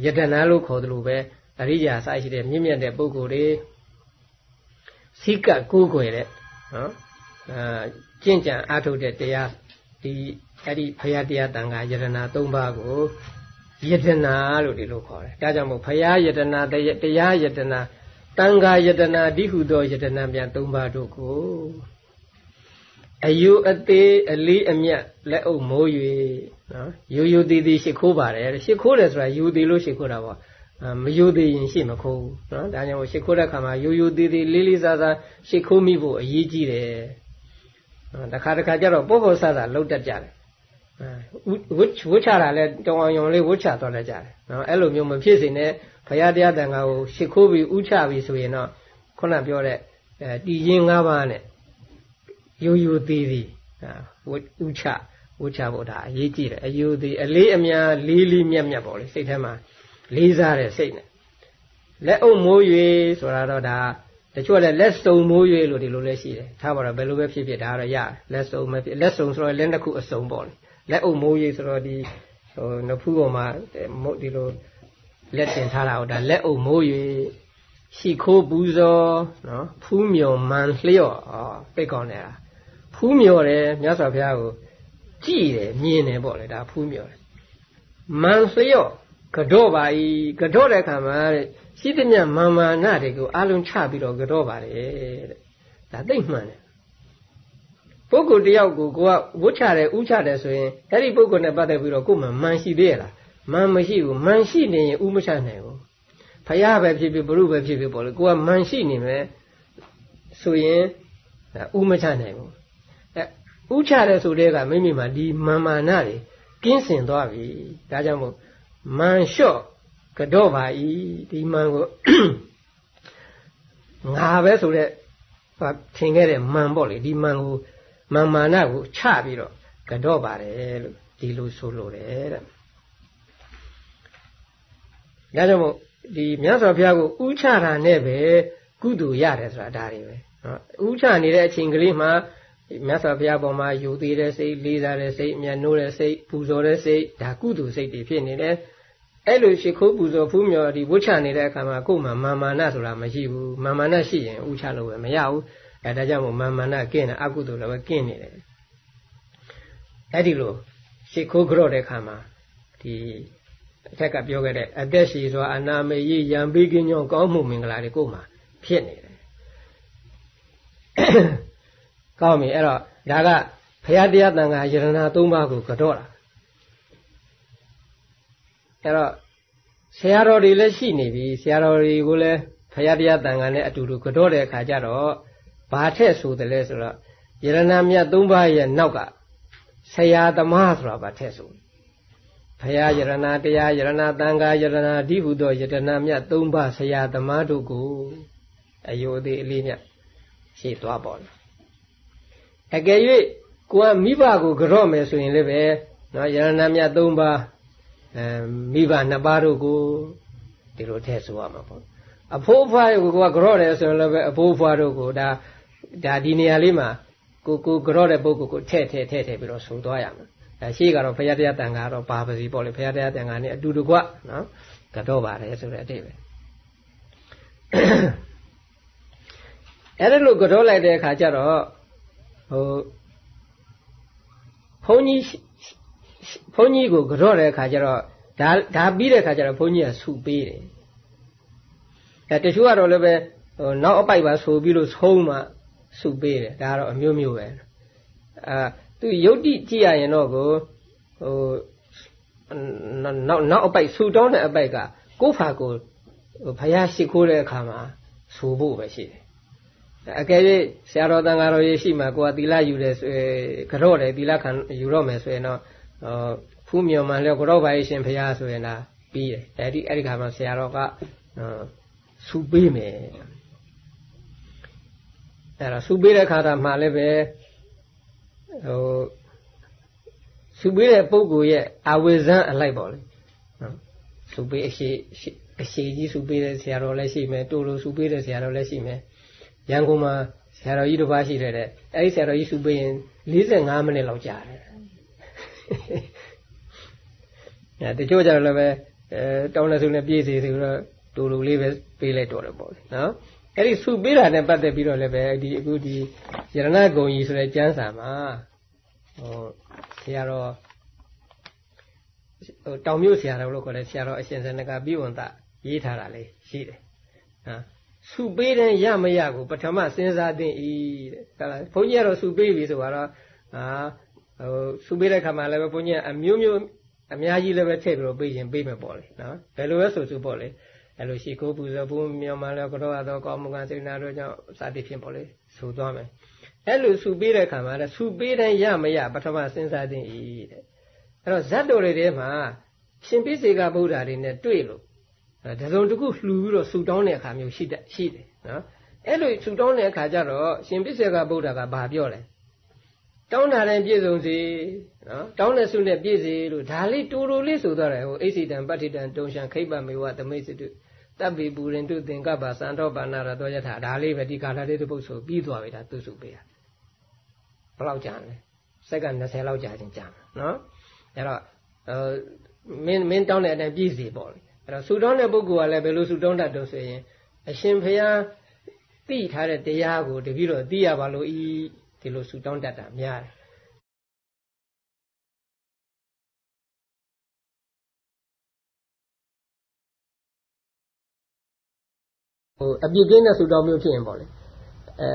Speaker 1: ယတနာလို့ခေါ်တယ်လို့ပဲအရိယာစရှိတဲ့မြင့်မြတ်တဲ့ပုဂ္ဂိုလ်တွေစိကကိုးကွယ်တဲ့နော်အာကျင့်ကြံအားထုတ်တဲ့တရားဒီအဲ့ဒီဖရာတရားတန်ခါယတနာ၃ပါးကိုယတနာလို့ဒီလိုခေါ်တယ်ဒါကြောင့်မို့ဖရာယတနာတရားယတနာတန်ခါယတနာဒီဟုသောယတနာပြန်၃ပါးတို့ကို အယူအသေးအလေးအမြတ်လက်အုပ်မိုး၍နော်ယူယူသေးသေးရှ िख ိုးပါတယ်ရှ िख ိုးတယ်ဆိုတာယူသေးလို့ရှ िख ိုးတာပေါ့ မယိုသေးရင်ရှေ့မခိုးဘူးနော်ဒါကြောင့်ရှေ့ခိုးတဲ့ခါမှာယိုယိုသေးသေးလေးလေးစားစားရှေ့ခိုးမိဖို့အရေးကြီးတယ်တခါတခါကျတော့ပေါ့ပေါ့ဆဆလှုပ်တတ်ကြတယ်ဝတ်ဝတ်ချတာလဲတောင်အောင်ယုံလေးဝတ်ချသွားတတ်ကြတယ်နော်အဲ့လိုမျိုးမဖြစ်စေနဲ့ဘုရားတရားတန်ခါကိုရှ िख ိုးပြီးဥချပြီးဆိုရင်တော့ခုနပြောတဲ့အဲတည်ရင်၅ပါးနဲ့ ရိုးရိုးသေးသေးဝဥချဝချဖို့ဒါအရေးကြီးတယ်အယုသေးအလေးအများလေးလေးမြတ်မြတ်ပေါ့လေစိတ်ထဲမှာလေးစားတဲ့စိတ်နဲ့လက်အုပ်မိုး၍ဆိုတာတော့ဒါတချို့လည်းလက်စုံမိုး၍လို့ဒီလိုလည်းရှိတယ်ထားပါတော့ဘယ်လိုပဲဖြစ်ဖြစ်ဒါကတော့ရတယ်လက်စုံမဖြစ်လက်စုံဆိုတော့လက်နှစ်ခုအစုံပေါ့လေလက်အုပ်မိုး၍ဆိုတော့ဒီဟိုနဖူးပေါ်မှာဒီလိုလက်တင်ထားတာဟိုဒါလက်အုပ်မိုး၍ရှိခိုးပူဇော်နော်ဖူးမြော်မန်လျော့ဟောပိတ်ကောင်းနေတာ ဖူးမြော်တယ်မြတ်စွာဘုရားကိုကြည်တယ်မြင်တယ်ပေါ့လေဒါဖူးမြော်တယ်မန်လျော့ကတော့ပါဤကတော့တဲ့ခါမှာတဲ့ရှိသမျှမာမာနတွေကိုအလုံးချပြီးတော့ကတော့ပါတယ်တဲ့ဒါသိမှန်တယ်ပုဂ္ဂိုလ်တယောက်ကိုကိုကဝှချတယ်ဥချတယ်ဆိုရင်အဲ့ဒီပုဂ္ဂိုလ်နဲ့ပတ်သက်ပြီးတော့ကိုယ်မှမှန်ရှိသေးရလားမှန်မရှိဘူးမှန်ရှိနေရင်ဥမချနိုင်ဘူးဖယားပဲဖြစ်ဖြစ်ဘုရုပဲဖြစ်ဖြစ်ပေါ့လေကိုကမှန်ရှိနေမယ်ဆိုရင်ဥမချနိုင်ဘူးအဲ ဥချတယ်ဆိုတဲ့ကမိမိမှာဒီမာမာနတွေကင်းစင်သွားပြီဒါကြောင့်မို့မန်လျှော့ကတော့ပါဤဒီမန်ကိုငါပဲဆိုတဲ့ထင်ခဲ့တဲ့မန်ပေါ့လေဒီမန်ကိုမန်မာနကိုချပြီးတော့ကတော့ပါတယ်လို့ဒီလိုဆိုလိုတယ်တဲ့ဒါကြောင့်မို့ဒီမြတ်စွာဘုရားကိုဥချတာနဲ့ပဲကုသိုလ်ရတယ်ဆိုတာဒါတွေပဲနော်ဥချနေတဲ့အချိန်ကလေးမှာ မြတ်စွာဘုရားပေါ်မှာယူသေးတဲ့စိတ်လေးစားတဲ့စိတ်အမြတ်နိုးတဲ့စိတ်ပူဇော်တဲ့စိတ်ဒါကုသိုလ်စိတ်တွေဖြစ်နေတယ်အဲ့လိုရှိခိုးပူဇော်ဖူးမြော်ဒီဝှချနေတဲ့အခါမှာကိုယ်မှာမာမာနဆိုတာမရှိဘူးမာမာနရှိရင်ဥချလို့ပဲမရဘူးအဲဒါကြောင့်မို့မာမာနကင်းတယ်အကုသိုလ်လည်းပဲကင်းနေတယ်အဲ့ဒီလိုရှိခိုးကြော့တဲ့အခါမှာဒီအထက်ကပြောခဲ့တဲ့အသက်ရှိစွာအနာမေယရံပြီးကင်းကြောင်းကောင်းမှုမင်္ဂလာတွေကိုယ်မှာဖြစ်နေတယ် ကောင်းပြီအဲ့တော့ဒါကဘုရားတရားတန်ခါယရဏ၃ပါးကိုကြော့တာအဲ့တော့ဆရာတော်တွေလည်းရှိနေပြီဆရာတော်တွေကိုလည်းဖရာတရားတန်ခါနဲ့အတူတူကြောတဲ့အခါကျတော့ဘာထက်ဆိုတယ်လဲဆိုတော့ယရဏမြတ်၃ပါးရဲ့နောက်ကဆရာသမားဆိုတာဘာထက်ဆိုဖရာယရဏတရားယရဏတန်ခါယရဏဒီဟုသောယရဏမြတ်၃ပါးဆရာသမားတို့ကိုအယုအသေးအလေးမြတ်ရှေ့သွားပေါ်တယ် အကယ်၍ကိုကမိဘကိုကြော့မယ်ဆိုရင်လည်းပဲနော်ယရဏမြတ်၃ပါးအဲမိဘနှစ်ပါးတို့ကိုဒီလိုထည့်ဆိုရမှာပေါ့အဖိုးအဖွားကိုကကြော့တယ်ဆိုရင်လည်းပဲအဖိုးအဖွားတို့ကိုဒါဒါဒီနေရာလေးမှာကိုကိုကြော့တဲ့ပုဂ္ဂိုလ်ကိုထည့်ထည့်ထည့်ထည့်ပြီးတော့ဆိုသွားရမှာအဲရှိကတော့ဘုရားတရားတန်ခါတော့ပါပါစီပေါ့လေဘုရားတရားတန်ခါနဲ့အတူတကွနော်ကတော့ပါတယ်ဆိုတဲ့အတိတ်ပဲအဲ့ဒါလို့ကြော့လိုက်တဲ့အခါကျတော့ ဟိုဘုန်းကြီးဘုန်းကြီးကိုကြော့တဲ့အခါကျတော့ဒါဒါပြီးတဲ့အခါကျတော့ဘုန်းကြီးကဆူပေးတယ်အဲတချို့ကတော့လည်းပဲဟိုနောက်အပိုက်ပါဆိုပြီးလို့ဆုံးမှဆူပေးတယ်ဒါကတော့အမျိုးမျိုးပဲအာသူယုတ်တိကြည့်ရရင်တော့ကိုဟိုနောက်နောက်အပိုက်ဆူတောင်းတဲ့အပိုက်ကကိုယ့်ဖာကိုဘုရားရှိခိုးတဲ့အခါမှာဆူဖို့ပဲရှိတယ် အကယ်၍ဆရာတော်တန်ဃာတော်ကြီးရှိမှကိုကသီလယူတယ်ဆိုကြော့တယ်သီလခံယူတော့မယ်ဆိုရင်တော့ဖူးမြော်မှန်လျော့ကြော့ပါရှင်ဘုရားဆိုရင်ဒါပြီးတယ်အဲ့ဒီအဲ့ဒီခါမှာဆရာတော်ကဆူပေးမယ်အဲ့တော့ဆူပေးတဲ့ခါတာမှလည်းပဲဟိုဆူပေးတဲ့ပုဂ္ဂိုလ်ရဲ့အဝိဇ္ဇံအလိုက်ပေါ့လေနော်ဆူပေးအရှိအရှိကြီးဆူပေးတဲ့ဆရာတော်လည်းရှိမယ်တူလိုဆူပေးတဲ့ဆရာတော်လည်းရှိမယ် ရန်ကုန်မှာဆရာတော်ကြီးတစ်ပါးရှိတယ်တဲ့အဲ့ဒီဆရာတော်ကြီးဆူပေးရင်45မိနစ်လောက်ကြာတယ်အဲတချို့ကြတော့လည်းပဲအဲတောင်းလက်စုနဲ့ပြည့်စီဆိုတော့တူတူလေးပဲပေးလိုက်တော့တယ်ပေါ့နော်အဲ့ဒီစုပေးတာနဲ့ပတ်သက်ပြီးတော့လည်းပဲဒီအခုဒီယရဏဂုံကြီးဆိုတဲ့ကျမ်းစာမှာဟိုဆရာတော်ဟိုတောင်မြို့ဆရာတော်လို့ခေါ်တယ်ဆရာတော်အရှင်စနကပြည့်ဝန္တရေးထားတာလေးရှိတယ်နော် စုပေးတဲ့ရမရကိုပထမစဉ်းစားသင့်ဤတဲ့ဟုတ်လားဘုန်းကြီးကတော့စုပေးပြီဆိုတော့အာဟိုစုပေးတဲ့ခါမှာလည်းဘုန်းကြီးကအမျိုးမျိုးအများကြီးလည်းပဲထည့်ပြီးတော့ပေးရင်ပေးမယ်ပေါ့လေနော်ဘယ်လိုလဲဆိုဆိုပေါ့လေအဲ့လိုရှိခိုးပူဇော်ဖို့မြန်မာလည်းကတော့အတော့ကောင်းမှုကစေနာတို့ကြောင့်စသည်ဖြင့်ပေါ့လေဆိုသွားမယ်အဲ့လိုဆူပေးတဲ့အခါမှာလည်းဆူပေးတိုင်းရမရပထမစဉ်းစားသင့်၏တဲ့အဲ့တော့ဇတ်တော်တွေထဲမှာရှင်ပိစေကဗုဒ္ဓတွေနဲ့တွေ့လို့ တစုံတစ်ခုလှူပြီးတော့ဆူတောင်းတဲ့အခါမျိုးရှိတယ်ရှိတယ်နော်အဲ့လိုဆူတောင်းတဲ့အခါကျတော့ရှင်ပိစေကဗုဒ္ဓကဘာပြောလဲတောင်းတာတိုင်းပြည့်စုံစေနော်တောင်းတဲ့ဆုနဲ့ပြည့်စေလို့ဒါလေးတူတူလေးဆိုသွားတယ်ဟိုအိစိတံပဋ္ဌိတံတုံရှံခိပ္ပမေဝသမိတ်စတုတပ်ပိပူရင်တုသင်္ကပ္ပသံတော်ပါဏရတောယထာဒါလေးပဲဒီကာလလေးတစ်ပုဒ်ဆိုပြီးသွားပြီဒါသူစုပေးရဘယ်လောက်ကြာလဲစက္ကန့်20လောက်ကြာချင်းကြာနော်အဲ့တော့မင်းမင်းတောင်းတဲ့အတိုင်းပြည့်စေပေါ့လေ အဲ့တော့ဆူတောင်းတဲ့ပုဂ္ဂိုလ်ကလည်းဘယ်လိုဆူတောင်းတတ်တော့ဆိုရင်အရှင်ဘုရားသိထားတဲ့တရားကိုတပည့်တော်သိရပါလို့ဤဒီလိုဆူတောင်းတတ်တာများတယ်ဟိုအပြစ်ကင်းတဲ့ဆူတောင်းမျိုးဖြစ်ရင်ပေါ့လေအဲ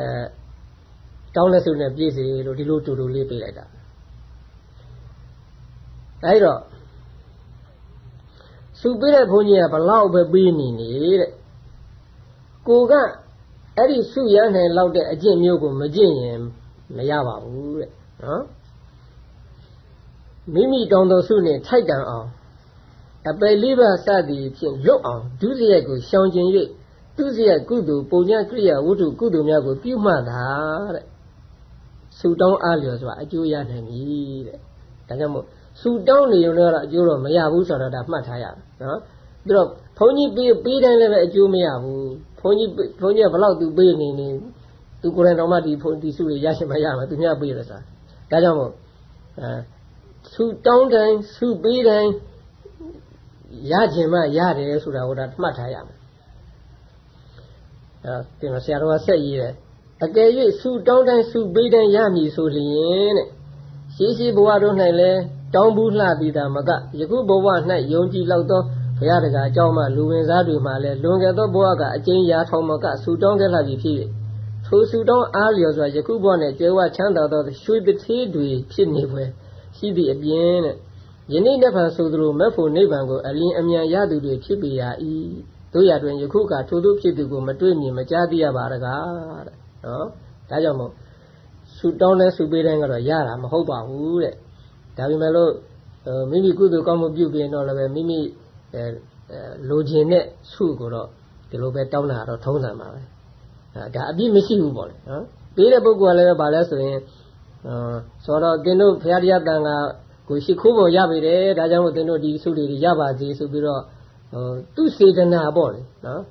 Speaker 1: တောင်းတဲ့ဆူနဲ့ပြည့်စေလို့ဒီလိုတူတူလေးပေးလိုက်တာအဲဒီတော့ ဆူပေးတဲ့ဘုန်းကြီးကဘလောက်ပဲပေးနေနေတဲ့ကိုကအဲ့ဒီဆူရမ်းနိုင်လောက်တဲ့အကျင့်မျိုးကိုမကျင့်ရင်မရပါဘူးတဲ့နော်မိမိတောင်းတော်ဆုနဲ့ထိုက်တန်အောင်အပယ်လေးပါးစသည်ဖြင့်လွတ်အောင်ဒုစရိုက်ကိုရှောင်ကျင်၍သူစရိုက်ကုသိုလ်ပုံညာကိရိယာဝတ္ထုကုသိုလ်များကိုပြုမှတ်တာတဲ့ဆူတောင်းအားလျော်စွာအကျိုးရနိုင်ပြီတဲ့ဒါကြောင့်မို့ ဆူတောင်းနေုံတော့အကျိုးတော့မရဘူးဆိုတော့ဒါမှတ်ထားရမယ်နော်ပြီးတော့ဘုန်းကြီးပေးပေးတိုင်းလည်းပဲအကျိုးမရဘူးဘုန်းကြီးဘုန်းကြီးကဘလောက်သူပေးနေနေသူကိုယ်တိုင်တော်မှဒီဖုန်ဒီစုတွေရရှိမှရမှာသူများပေးရဆိုတာဒါကြောင့်မို့အဲသူတောင်းတိုင်းသူပေးတိုင်းရခြင်းမှရတယ်ဆိုတာကိုဒါမှတ်ထားရမယ်အဲဒီမှာဆရာတော်ကဆက်ရေးတယ်အကယ်၍သူတောင်းတိုင်းသူပေးတိုင်းရမည်ဆိုလျင်တဲ့ရှိရှိဘဝတို့၌လည်း တောင်းဘူးလှသည်တာမကယခုဘဝ၌ယုံကြည်လောက်သောဘုရားတကာအကြောင်းမှလူဝင်စားတွေမှလည်းလွန်ခဲ့သောဘဝကအကျဉ်းရာထောင်မကဆူတောင်းခဲ့လာပြီဖြစ်၍ထိုဆူတောင်းအားလျော်စွာယခုဘဝနဲ့ကျေဝချမ်းသာသောရွှေတထေးတွေဖြစ်နေဖွယ်ရှိသည့်အပြင်တဲ့ယနေ့တဖန်ဆိုသလိုမက်ဖို့နိဗ္ဗာန်ကိုအလင်းအမြန်ရသူတွေဖြစ်ပေရ၏တို့ရတွင်ယခုကထိုသူဖြစ်သူကိုမတွေ့မြင်မကြားသိရပါတကားတဲ့နော်ဒါကြောင့်မို့ဆူတောင်းတဲ့ဆူပေးတဲ့ကတော့ရတာမဟုတ်ပါဘူးတဲ့ ဒါပေမဲ့လို့မိမိကုသိုလ်ကောင်းမှုပြုပြင်တော့လည်းမိမိလိုချင်တဲ့ဆုကိုတော့ဒီလိုပဲတောင်းတာတော့ထုံးစံပါပဲဒါအပြစ်မရှိဘူးပေါ့လေနော်ပေးတဲ့ပုဂ္ဂိုလ်ကလည်းဗာလဲဆိုရင်ဆိုတော့သင်တို့ဘုရားတရားတန်ခါကိုရှိခိုးပေါ်ရပြီတယ်ဒါကြောင့်မို့သင်တို့ဒီဆုတွေရပါစေဆိုပြီးတော့သူစေတနာပေါ့လေနော်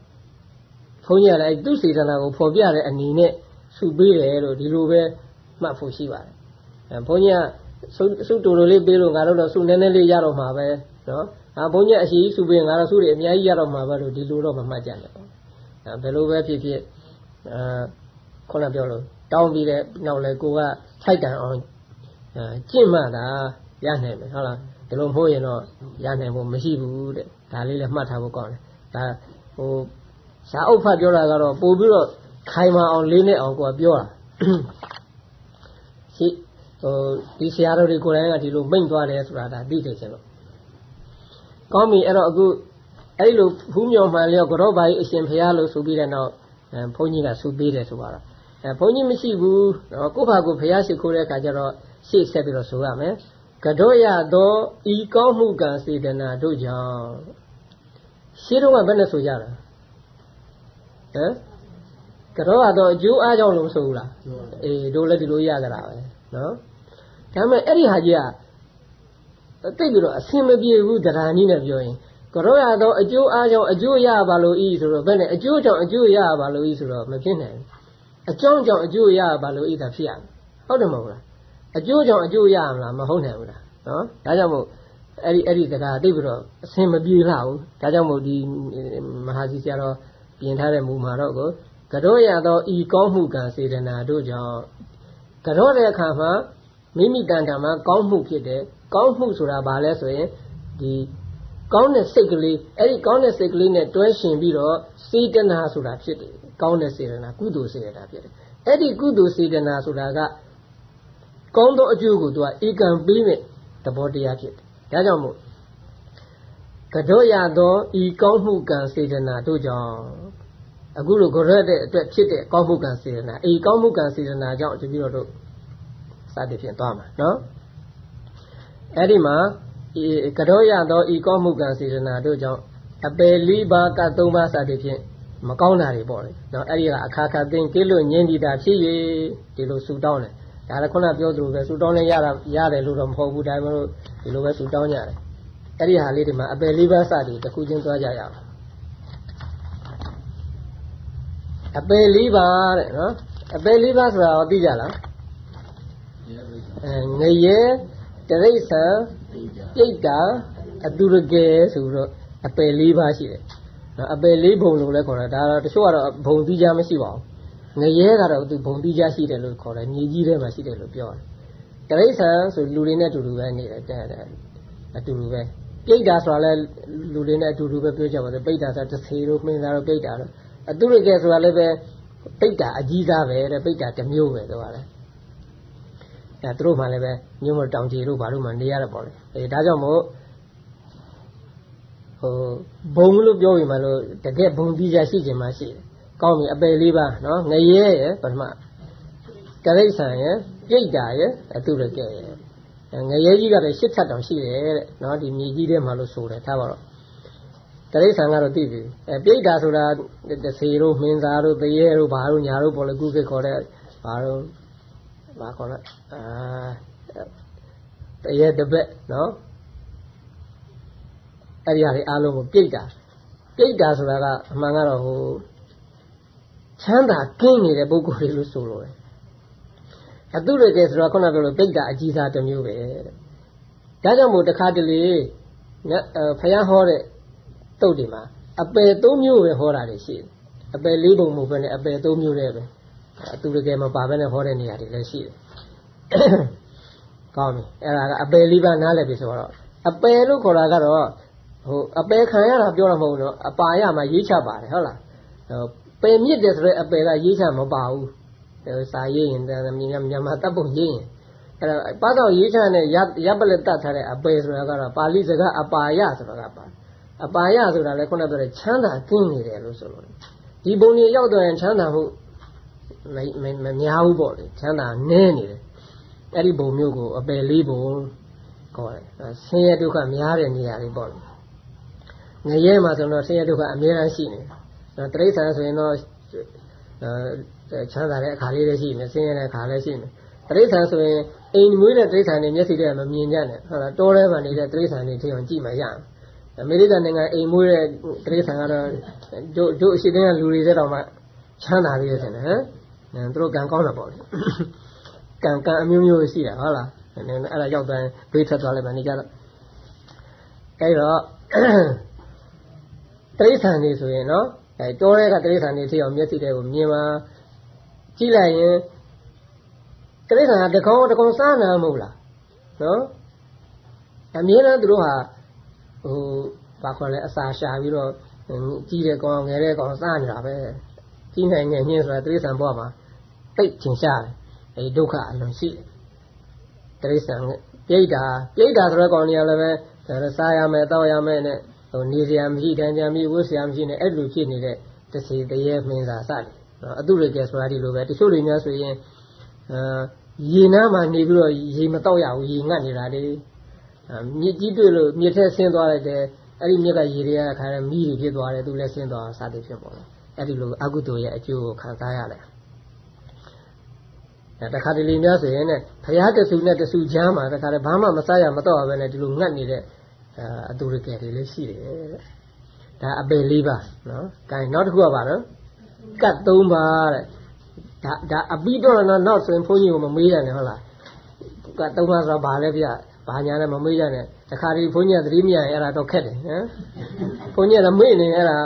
Speaker 1: ဘုန်းကြီးကလည်းသူစေတနာကိုဖော်ပြတဲ့အနေနဲ့ဆုပေးတယ်လို့ဒီလိုပဲမှတ်ဖို့ရှိပါတယ်ဘုန်းကြီးက ဆုတူတူလေးပေးလို့ငါတို့တော့ဆုနည်းနည်းလေးရတော့မှာပဲနော်အာဘုန်းကြီးအရှိကြီးဆုပေးငါတို့ဆုတွေအများကြီးရတော့မှာပဲလို့ဒီလိုတော့မမှတ်ကြနဲ့ပေါ့ဘယ်လိုပဲဖြစ်ဖြစ်အာခုနပြောလို့တောင်းပြီးတဲ့နောက်လဲကိုကထိုက်တန်အောင်ကျင့်မှသာရနိုင်မယ်ဟုတ်လားဒီလိုမဟုတ်ရင်တော့ရနိုင်ဖို့မရှိဘူးတဲ့ဒါလေးလည်းမှတ်ထားဖို့ကောင်းတယ်ဒါဟိုရှားအုပ်ဖတ်ပြောတာကတော့ပို့ပြီးတော့ခိုင်မာအောင်လေးနဲ့အောင်ကိုကပြောတာရှိ ဟိုဒီဆရာတော်တွေကိုယ်တိုင်ကဒီလိုမိန့်သွားတယ်ဆိုတာဒါသိတယ်ချင်းလို့ကောင်းပြီအဲ့တော့အခုအဲ့လိုဖူးမြော်မှန်လျောကတော့ဘာကြီးအရှင်ဖရာလို့ဆိုပြီးတဲ့နောက်ဘုန်းကြီးကဆူပေးတယ်ဆိုတော့အဲဘုန်းကြီးမရှိဘူးနော်ကိုယ့်ဘာကိုဖရာရှိခိုးတဲ့အခါကျတော့ရှေ့ဆက်ပြီးတော့ဆိုရမယ်ကတော့ရသောဤကောင်းမှုကံစေတနာတို့ကြောင့်ရှင်းတော့ဘယ်နဲ့ဆိုကြတာဟမ်ကတော့ရသောအကျိုးအားကြောင့်လို့မဆိုဘူးလားအေးတို့လည်းဒီလိုရကြတာပဲနော် ဒါပေမဲ့အဲ့ဒီဟာကြီးကတိတ်ပြီးတော့အဆင်မပြေဘူးတရားနည်းနဲ့ပြောရင်ကြောရသောအကျိုးအားကြောင့်အကျိုးရပါလို့ဤဆိုတော့ဘယ်နဲ့အကျိုးကြောင့်အကျိုးရပါလို့ဤဆိုတော့မဖြစ်နိုင်ဘူးအကြောင်းကြောင့်အကျိုးရပါလို့ဤဒါဖြစ်ရမယ်ဟုတ်တယ်မဟုတ်လားအကျိုးကြောင့်အကျိုးရမလားမဟုတ်နိုင်ဘူးလားနော်ဒါကြောင့်မို့အဲ့ဒီအဲ့ဒီစကားတိတ်ပြီးတော့အဆင်မပြေလာဘူးဒါကြောင့်မို့ဒီမဟာစီဆရာတော်ပြင်ထားတဲ့မူမှာတော့ကိုကြောရသောဤကောင်းမှုကံစေတနာတို့ကြောင့်ကြောတဲ့အခါမှာ မိမိတန်တာမှာကောင်းမှုဖြစ်တယ်ကောင်းမှုဆိုတာဘာလဲဆိုရင်ဒီကောင်းတဲ့စိတ်ကလေးအဲ့ဒီကောင်းတဲ့စိတ်ကလေးနဲ့တွဲရှင်ပြီးတော့စေတနာဆိုတာဖြစ်တယ်ကောင်းတဲ့စေတနာကုသိုလ်စေတနာဖြစ်တယ်အဲ့ဒီကုသိုလ်စေတနာဆိုတာကကောင်းသောအကျိုးကိုသူကဧကံပေးမဲ့သဘောတရားဖြစ်တယ်ဒါကြောင့်မို့ကတော့ရသောဤကောင်းမှုကံစေတနာတို့ကြောင့်အခုလိုကြရက်တဲ့အတွက်ဖြစ်တဲ့ကောင်းမှုကံစေတနာဤကောင်းမှုကံစေတနာကြောင့်တပည့်တော်တို့ စသည်ဖြင့်သွားမှာနော်အဲ့ဒီမှာဤကတော့ရသောဤကောင်းမှုကံစေတနာတို့ကြောင့်အပယ်လေးပါးကသုံးပါးစသည်ဖြင့်မကောင်းတာတွေပေါ့လေနော်အဲ့ဒီကအခါခါသိကင်းလွတ်ငြင်းကြတာဖြစ်၍ဒီလိုဆူတောင်းတယ်ဒါလည်းခုနပြောသလိုပဲဆူတောင်းနေရတာရတယ်လို့တော့မဟုတ်ဘူးဒါပေမဲ့ဒီလိုပဲဆူတောင်းကြတယ်အဲ့ဒီဟာလေးဒီမှာအပယ်လေးပါးစသည်တစ်ခုချင်းသွားကြရအောင်အပယ်လေးပါးတဲ့နော်အပယ်လေးပါးဆိုတာသိကြလားအဲ ငရဲတရိษံပြိတ္တာအတုရကေဆိုပြီးတော့အပယ်လေးပါးရှိတယ်နော်အပယ်လေးဘုံလို့လည်းခေါ်တယ်ဒါတော့တချို့ကတော့ဘုံတိကြမရှိပါဘူးငရဲကတော့သူဘုံတိကြရှိတယ်လို့ခေါ်တယ်မြေကြီးထဲမှာရှိတယ်လို့ပြောတယ်တရိษံဆိုလူတွေနဲ့အတူတူပဲနေတယ်အတူတူပဲပြိတ္တာဆိုတာလည်းလူတွေနဲ့အတူတူပဲပြောကြပါစေပိတ္တာဆိုတစ်သေးတို့မှင်းသားတို့ပြိတ္တာတို့အတုရကေဆိုတာလည်းပဲပိတ္တာအကြီးစားပဲတဲ့ပိတ္တာတစ်မျိုးပဲတော့လည်း အဲသူတို့မှလည်းပဲမြို့မတောင်ကြီးတို့ဘာလို့မှနေရတော့ပေါ့လေအဲဒါကြောင့်မို့ဟိုဘုံလို့ပြောပြီးမှလို့တကယ်ဘုံပြီးကြရှိခြင်းမှရှိတယ်ကောင်းပြီအပယ်လေးပါနော်ငရဲရယ်ပထမကရိษံရယ်ပြိတ္တာရယ်အတုရကေရယ်ငရဲကြီးကလည်းရှစ်ထပ်တောင်ရှိတယ်တဲ့နော်ဒီမြေကြီးထဲမှာလို့ဆိုတယ်ထားပါတော့တရိษံကတော့သိပြီအဲပြိတ္တာဆိုတာတစေတို့မင်းသားတို့တရေတို့ဘာတို့ညာတို့ပေါ်လေကုခေခေါ်တဲ့ဘာတို့ ဘာခေါ်လဲအာတရေတပက်နော်အဲ့ဒီဟာတွေအားလုံးကိုပြိတ္တာပြိတ္တာဆိုတာကအမှန်ကတော့ဟိုချမ်းသာကင်းနေတဲ့ပုဂ္ဂိုလ်တွေလို့ဆိုလို့တယ်အတုရကေဆိုတော့ခုနပြောလို့ပြိတ္တာအကြီးစားတစ်မျိုးပဲတဲ့ဒါကြောင့်မို့တခါတလေဖယားဟောတဲ့တုတ်တွေမှာအပယ်၃မျိုးပဲဟောတာတွေရှိတယ်အပယ်၄ပုံမဟုတ်ဘဲနဲ့အပယ်၃မျိုးတည်းပဲ အတူတကယ်မပါဘဲနဲ့ဟောတဲ့နေရာတွေလည်းရှိတယ်ကောင်းပြီအဲ့ဒါကအပယ်လေးပါးနားလည်ပြီဆိုတော့အပယ်လို့ခေါ်တာကတော့ဟိုအပယ်ခံရတာပြောတာမဟုတ်ဘူးနော်အပါရမှာရေးချပါတယ်ဟုတ်လားပယ်မြစ်တယ်ဆိုတော့အပယ်ကရေးချမပါဘူးစာရေးရင်မြန်မာတပ်ပုံရေးရင်အဲ့ဒါပါတော့ရေးချနဲ့ရပ်ပလက်တတ်ထားတဲ့အပယ်ဆိုတာကတော့ပါဠိစကားအပါယဆိုတာကပါအပါယဆိုတာလည်းခုနပြောတဲ့ချမ်းသာကင်းနေတယ်လို့ဆိုလို့ဒီဘုံကြီးရောက်တော့ရင်ချမ်းသာမှု မမများဘူးပေါ့လေချမ်းသာနည်းနေတယ်အဲ့ဒီဘုံမျိုးကိုအပယ်လေးဘုံခေါ်တယ်ဆင်းရဲဒုက္ခများတဲ့နေရာတွေပေါ့လေငရဲမှာဆိုတော့ဆင်းရဲဒုက္ခအများအားရှိနေတယ်တရိစ္ဆာန်ဆိုရင်တော့ချမ်းသာတဲ့အခါလေးလည်းရှိနေဆင်းရဲတဲ့အခါလည်းရှိနေတရိစ္ဆာန်ဆိုရင်အိမ်မွေးတဲ့တရိစ္ဆာန်တွေမျက်စိထဲမမြင်ကြနဲ့ဟုတ်လားတောထဲမှာနေတဲ့တရိစ္ဆာန်တွေထင်အောင်ကြည့်မှရအောင်အမေရိကန်နိုင်ငံအိမ်မွေးတဲ့တရိစ္ဆာန်ကတော့တို့တို့အရှိတဲ့လူတွေတဲ့တော့မှချမ်းသာပြီးရတဲ့ဟမ် သူတို့ကံကောင်းတာပေါ့လေကံကံအမျိုးမျိုးရှိတာဟုတ်လားအဲ့ဒါရောက်တိုင်းဘေးထွက်သွားလိုက်မှနေကြတော့အဲ့တော့တိရစ္ဆာန်တွေဆိုရင်နော်အဲတောထဲကတိရစ္ဆာန်တွေထီအောင်မျက်စိတွေကိုမြင်ပါကြည့်လိုက်ရင်တိရစ္ဆာန်ကတကောင်တကောင်စားနာမဟုတ်လားနော်အမြဲတမ်းသူတို့ဟာဟိုဘာခေါ်လဲအစာရှာပြီးတော့ကြီးတဲ့ကောင်ငယ်တဲ့ကောင်စားနေတာပဲ ကြီးနိုင်ငယ်ညင်းဆိုတာတိရစ္ဆာန်ဘဝမှာသိထင်ရှားတယ်အဲဒီဒုက္ခအလွန်ရှိတယ်တိရစ္ဆာန်ပြိတ္တာပြိတ္တာဆိုတဲ့ကောင်တွေကလည်းပဲစားရမယ်တောက်ရမယ်နဲ့ဟိုနေစရာမရှိတန်းကြမရှိဝတ်စရာမရှိနဲ့အဲ့လိုဖြစ်နေတဲ့တစီတရေမင်းစားစတယ်နော်အတုရကဲဆိုတာဒီလိုပဲတချို့တွေများဆိုရင်အာရေနားမှာနေပြီးတော့ရေမတော့ရဘူးရေငတ်နေတာလေမြစ်ကြီးတွေ့လို့မြစ်ထဲဆင်းသွားလိုက်တယ်အဲ့ဒီမြစ်ကရေတွေကခါရမီးတွေဖြစ်သွားတယ်သူလည်းဆင်းသွားစသည်ဖြစ်ပေါ်တယ် အဲ့ဒီလိုအကုသိုလ်ရဲ့အကျိုးကိုခံစားရတယ်တခါတလေများဆိုရင်ねဖရာတဆူနဲ့တဆူချမ်းမှာတခါတည်းဘာမှမစားရမတော့ရပဲနဲ့ဒီလိုငတ်နေတဲ့အတူရကယ်တွေလည်းရှိတယ်ဒါအပယ်လေးပါနော်။ကဲနောက်တစ်ခုကပါတော့ကတ်၃ပါးတဲ့ဒါဒါအပြီးတော့တော့နောက်ဆိုရင်ဘုန်းကြီးကမမေးရနဲ့ဟုတ်လား။ကတ်၃ပါးဆိုတော့ဘာလဲဗျ။ဘာညာနဲ့မမေးရနဲ့တခါဒီဘုန်းကြီးကသတိမရရင်အဲ့ဒါတော့ခက်တယ်ဟမ်။ဘုန်းကြီးကမေ့နေအဲ့ဒါ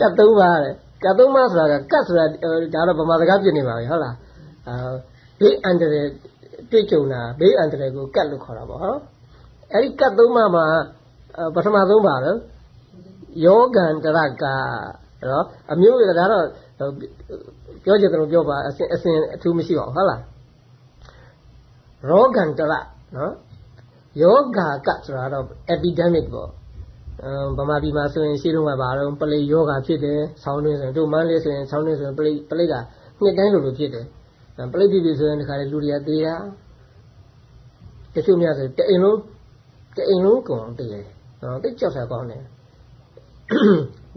Speaker 1: ကတ်၃ပါးတဲ့ကတ်သုံးပါးဆိုတာကကတ်ဆိုတာဒါတော့ဗမာစကားပြနေပါပြီဟုတ်လားအာဘေးအန္တရာယ်တွေ့ကြုံတာဘေးအန္တရာယ်ကိုကတ်လို့ခေါ်တာပေါ့ဟောအဲ့ဒီကတ်သုံးပါးမှာပထမဆုံးပါတော့ယောဂန္တရကနော်အမျိုးကဒါတော့ပြောချင်တယ်လို့ပြောပါအစဉ်အစဉ်အထူးမရှိပါဘူးဟုတ်လားရောဂန္တရနော်ယောဂါကဆိုတာတော့ epidemic ပေါ့ ဗမာပြည်မှာဆိုရင်ရှေးတုန်းကဘာတော့ပလိယောဂါဖြစ်တယ်ဆောင်းတွင်းဆိုရင်တို့မန်းလေးဆိုရင်ဆောင်းတွင်းဆိုရင်ပလိပလိကနှစ်တိုင်းလိုလိုဖြစ်တယ်ပလိဖြစ်ပြီဆိုရင်ဒီခါလေလူတွေကသေးတာတချို့များဆိုတအိမ်လုံးတအိမ်လုံးကုန်တည်တယ်နော်တိတ်ကြောက်တာကောင်းတယ်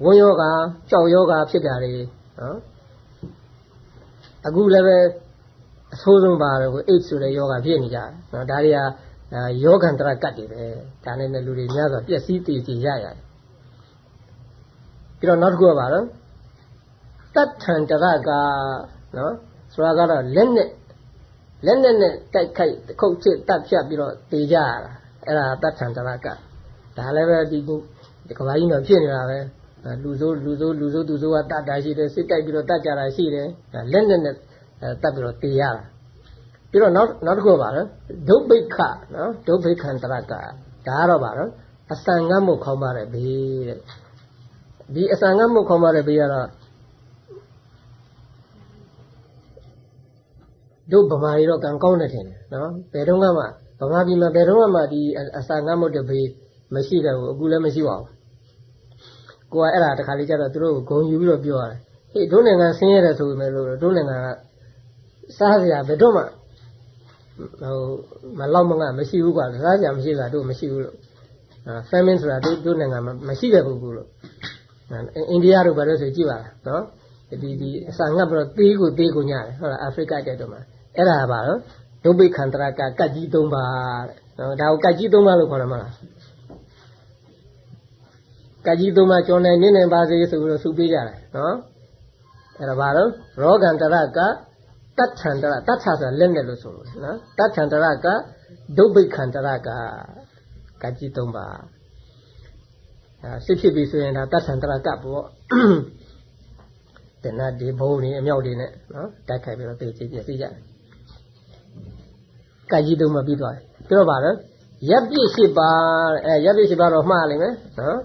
Speaker 1: ဝန်းယောဂါကြောက်ယောဂါဖြစ်တာတွေနော်အခုလည်းပဲအဆိုးဆုံးပါတော့ကို AIDS ဆိုတဲ့ယောဂါဖြစ်နေကြတယ်နော်ဒါတွေက ယောဂန္တရကတ်တွေပဲဒါနဲ့လည်းလူတွေများစွာပျက်စီးတည်ကြည်ရရတယ်ပြီးတော့နောက်တစ်ခုကပါတော့တတ်ထန်တရကနော်ဆိုတာကတော့လက်နဲ့လက်နဲ့နဲ့တိုက်ခိုက်ခုတ်ချစ်တတ်ဖြတ်ပြီးတော့တည်ကြရတာအဲ့ဒါတတ်ထန်တရကဒါလည်းပဲဒီဒီကဘာကြီးမှာဖြစ်နေတာပဲလူဆိုးလူဆိုးလူဆိုးသူဆိုးကတတ်တာရှိတယ်စစ်တိုက်ပြီးတော့တတ်ကြတာရှိတယ်လက်နဲ့နဲ့တတ်ပြီးတော့တည်ရတာ ပြီးတော့နောက်နောက်တစ်ခုပါနော်ဒုဗိခနော်ဒုဗိခန္တရကဒါကတော့ပါနော်အစံငတ်မှုခေါင်းပါတဲ့ဘေးတဲ့ဒီအစံငတ်မှုခေါင်းပါတဲ့ဘေးကတော့တို့ဗမာရီတော့ကံကောင်းတယ်ထင်တယ်နော်ဘယ်တော့မှဗမာပြည်မှာဘယ်တော့မှဒီအစံငတ်မှုတဲ့ဘေးမရှိတော့ဘူးအခုလည်းမရှိပါဘူးကိုကအဲ့ဒါတခါလေးကျတော့သူတို့ကိုဂုံယူပြီးတော့ပြောရတယ်ဟေ့တို့နိုင်ငံဆင်းရဲတယ်ဆိုပေမဲ့လို့တို့နိုင်ငံကစားစရာဘယ်တော့မှဟို မလောက်မငါမရှိဘူးကွာစားကြမရှိတာတို့မရှိဘူးလို့ famine ဆိုတာတို့တို့နိုင်ငံမှာမရှိတဲ့ပုဂ္ဂိုလ်လို့အိန္ဒိယတို့ဘာလို့ဆိုကြည့်ပါလားနော်ဒီဒီအစာငတ်ပြီးတော့သေးကိုသေးကိုညတယ်ဟုတ်လားအာဖရိကတဲ့တို့မှာအဲ့ဒါပါတော့ဒုဗိခန္တရကကတ်ကြီး၃ပါးတဲ့နော်ဒါကိုကတ်ကြီး၃ပါးလို့ခေါ်တယ်မလားကတ်ကြီး၃ပါးကျော်နေနေနေပါစေဆိုပြီးတော့ဆုပေးကြတယ်နော်အဲ့ဒါဘာလို့ရောဂန္တရက တတ်ထန္တရတတ်ထဆိုတာလက်နဲ့လို့ဆိုလို့နော်တတ်ထန္တရကဒုဗိခန္တရကကကြီး၃ပါးအဲစစ်ဖြစ်ပြီဆိုရင်ဒါတတ်ထန္တရကပေါ့တဏှတ်ဒီဘုံတွေအမြောက်တွေနဲ့နော်တိုက်ခိုက်ပြီးတော့သိချပြစီကြတယ်ကကြီး၃ပါးပြီးသွားတယ်ပြောတော့ပါတော့ရပ်ပြည့်ရှိပါအဲရပ်ပြည့်ရှိပါတော့မှားလိမ့်မယ်နော်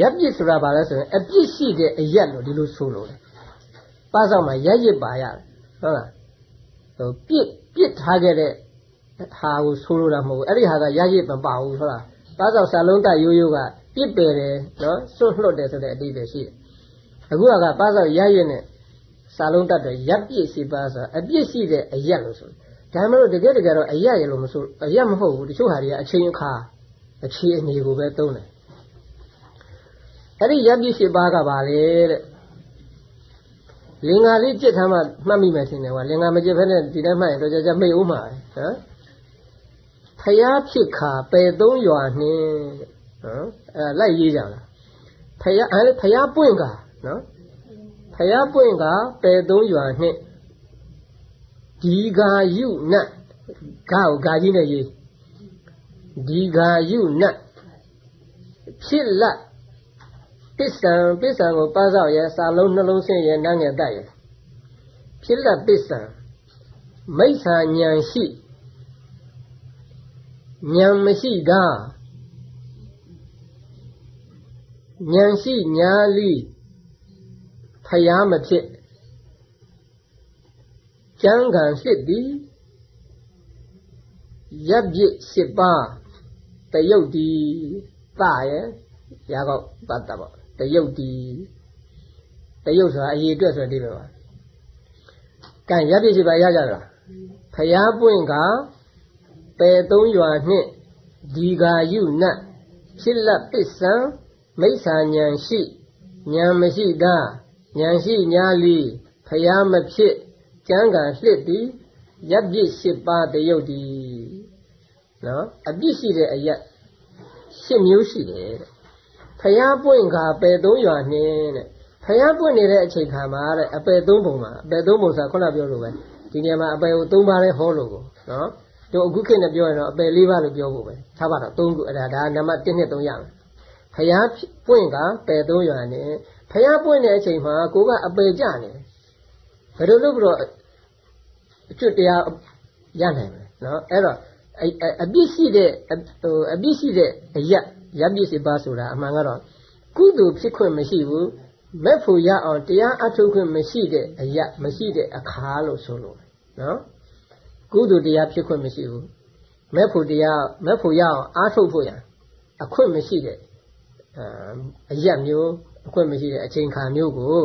Speaker 1: ရပ်ပြည့်ဆိုတာဘာလဲဆိုရင်အပြည့်ရှိတဲ့အရက်လို့ဒီလိုဆိုလို့လေပါဆောင်မှာရက်ရစ်ပါရတယ် ဟုတ်လားဟိုပြစ်ပြစ်ထားခဲ့တဲ့ဟာကိုဆိုလိုတာမဟုတ်ဘူးအဲ့ဒီဟာကရရစ်မပါဘူးဟုတ်လားပါးစောက်စာလုံးတက်ရိုးရိုးကပြစ်ပယ်တယ်နော်စွန့်လွတ်တယ်ဆိုတဲ့အတိတ်ပဲရှိတယ်အခုကပါးစောက်ရရစ်နဲ့စာလုံးတက်တယ်ရပ်ပြစ်စီပါဆိုအပြစ်ရှိတဲ့အရက်လို့ဆိုဒါမှမဟုတ်တကယ်တကယ်တော့အရက်ရလို့မဆိုအရက်မဟုတ်ဘူးတချို့ဟာတွေကအချိန်အခါအခြေအနေကိုပဲသုံးတယ်အဲ့ဒီရပ်ပြစ်ရှိပါကပါလေတဲ့ လင်္ကာလေးကြစ်ထားမှမှတ်မိမယ်ထင်တယ်ကွာလင်္ကာမကြစ်ဖက်နဲ့ဒီတိုင်းမှတ်ရင်တော့ကြကြမိတ်ဦးမှာပဲဟမ်ဖျားဖြစ်ခါပယ်သုံးရွာနှင်းဟမ်အဲလိုက်ရေးကြလားဖျားအဲဖျားပွင့်ကနော်ဖျားပွင့်ကပယ်သုံးရွာနှင်းဒီဃာယုနတ်ဂါကိုဂါကြီးနဲ့ရေးဒီဃာယုနတ်ဖြစ်လက် ပစ္စံပစ္စံကိုပါစောက်ရဲစာလုံးနှလုံးဆင်းရဲနန်းငယ်တတ်ရဲဖြစ်လက်ပစ္စံမိစ္ဆာဉာဏ်ရှိဉာဏ်မရှိတာဉာဏ်ရှိညာလီဖယားမဖြစ်ကျမ်းဂန်ဖြစ်သည်ရပ်ပြစ်၈ပါးတယုတ်ဒီတရဲ့ရာကောက်တတ်တာပေါ့ တရုတ်တီတရုတ်ဆိုတာအရေးအတွက်ဆိုတဲ့ဒီပဲပါကံရပြည့်ရှိပါရကြလားဖျားပွင့်ကပယ်သုံးရွာနှင့်ဒီဃာယုနတ်ဖြစ်လက်ပစ္စံမိစ္ဆာဉာဏ်ရှိဉာဏ်မရှိတာဉာဏ်ရှိညာလီဖျားမဖြစ်ကျမ်းဂန်လှစ်သည်ရပ်ပြည့်ရှိပါတရုတ်တီနော်အပြစ်ရှိတဲ့အရက်ရှစ်မျိုးရှိတယ်တဲ့ ဖျားပွင့်ခါပယ်သုံးရွာနှင်းတဲ့ဖျားပွင့်နေတဲ့အချိန်ခါမှာတဲ့အပယ်သုံးပုံမှာအပယ်သုံးပုံဆိုခုနပြောလို့ပဲဒီနေရာမှာအပယ်ကိုသုံးပါးလဲဟောလို့ကိုနော်တို့အခုခေတ်နဲ့ပြောရင်တော့အပယ်လေးပါးလို့ပြောဖို့ပဲထားပါတော့သုံးခုအဲ့ဒါဒါနံပါတ်1နဲ့3ရမယ်ဖျားပွင့်ကပယ်သုံးရွာနှင်းဖျားပွင့်တဲ့အချိန်မှာကိုကအပယ်ကြနေဘယ်လိုလုပ်ပြီးတော့အကျွတ်တရားရနိုင်မလဲနော်အဲ့တော့အပြစ်ရှိတဲ့ဟိုအပြစ်ရှိတဲ့အရက် ရပစ္စည်းပါဆိုတာအမှန်ကတော့ကုသိုလ်ဖြစ်ခွင့်မရှိဘူးမဲ့ဖို့ရအောင်တရားအထုတ်ခွင့်မရှိတဲ့အရာမရှိတဲ့အခါလို့ဆိုလို့နော်ကုသိုလ်တရားဖြစ်ခွင့်မရှိဘူးမဲ့ဖို့တရားမဲ့ဖို့ရအောင်အားထုတ်ဖို့ရအခွင့်မရှိတဲ့အရက်မျိုးအခွင့်မရှိတဲ့အချိန်ခါမျိုးကို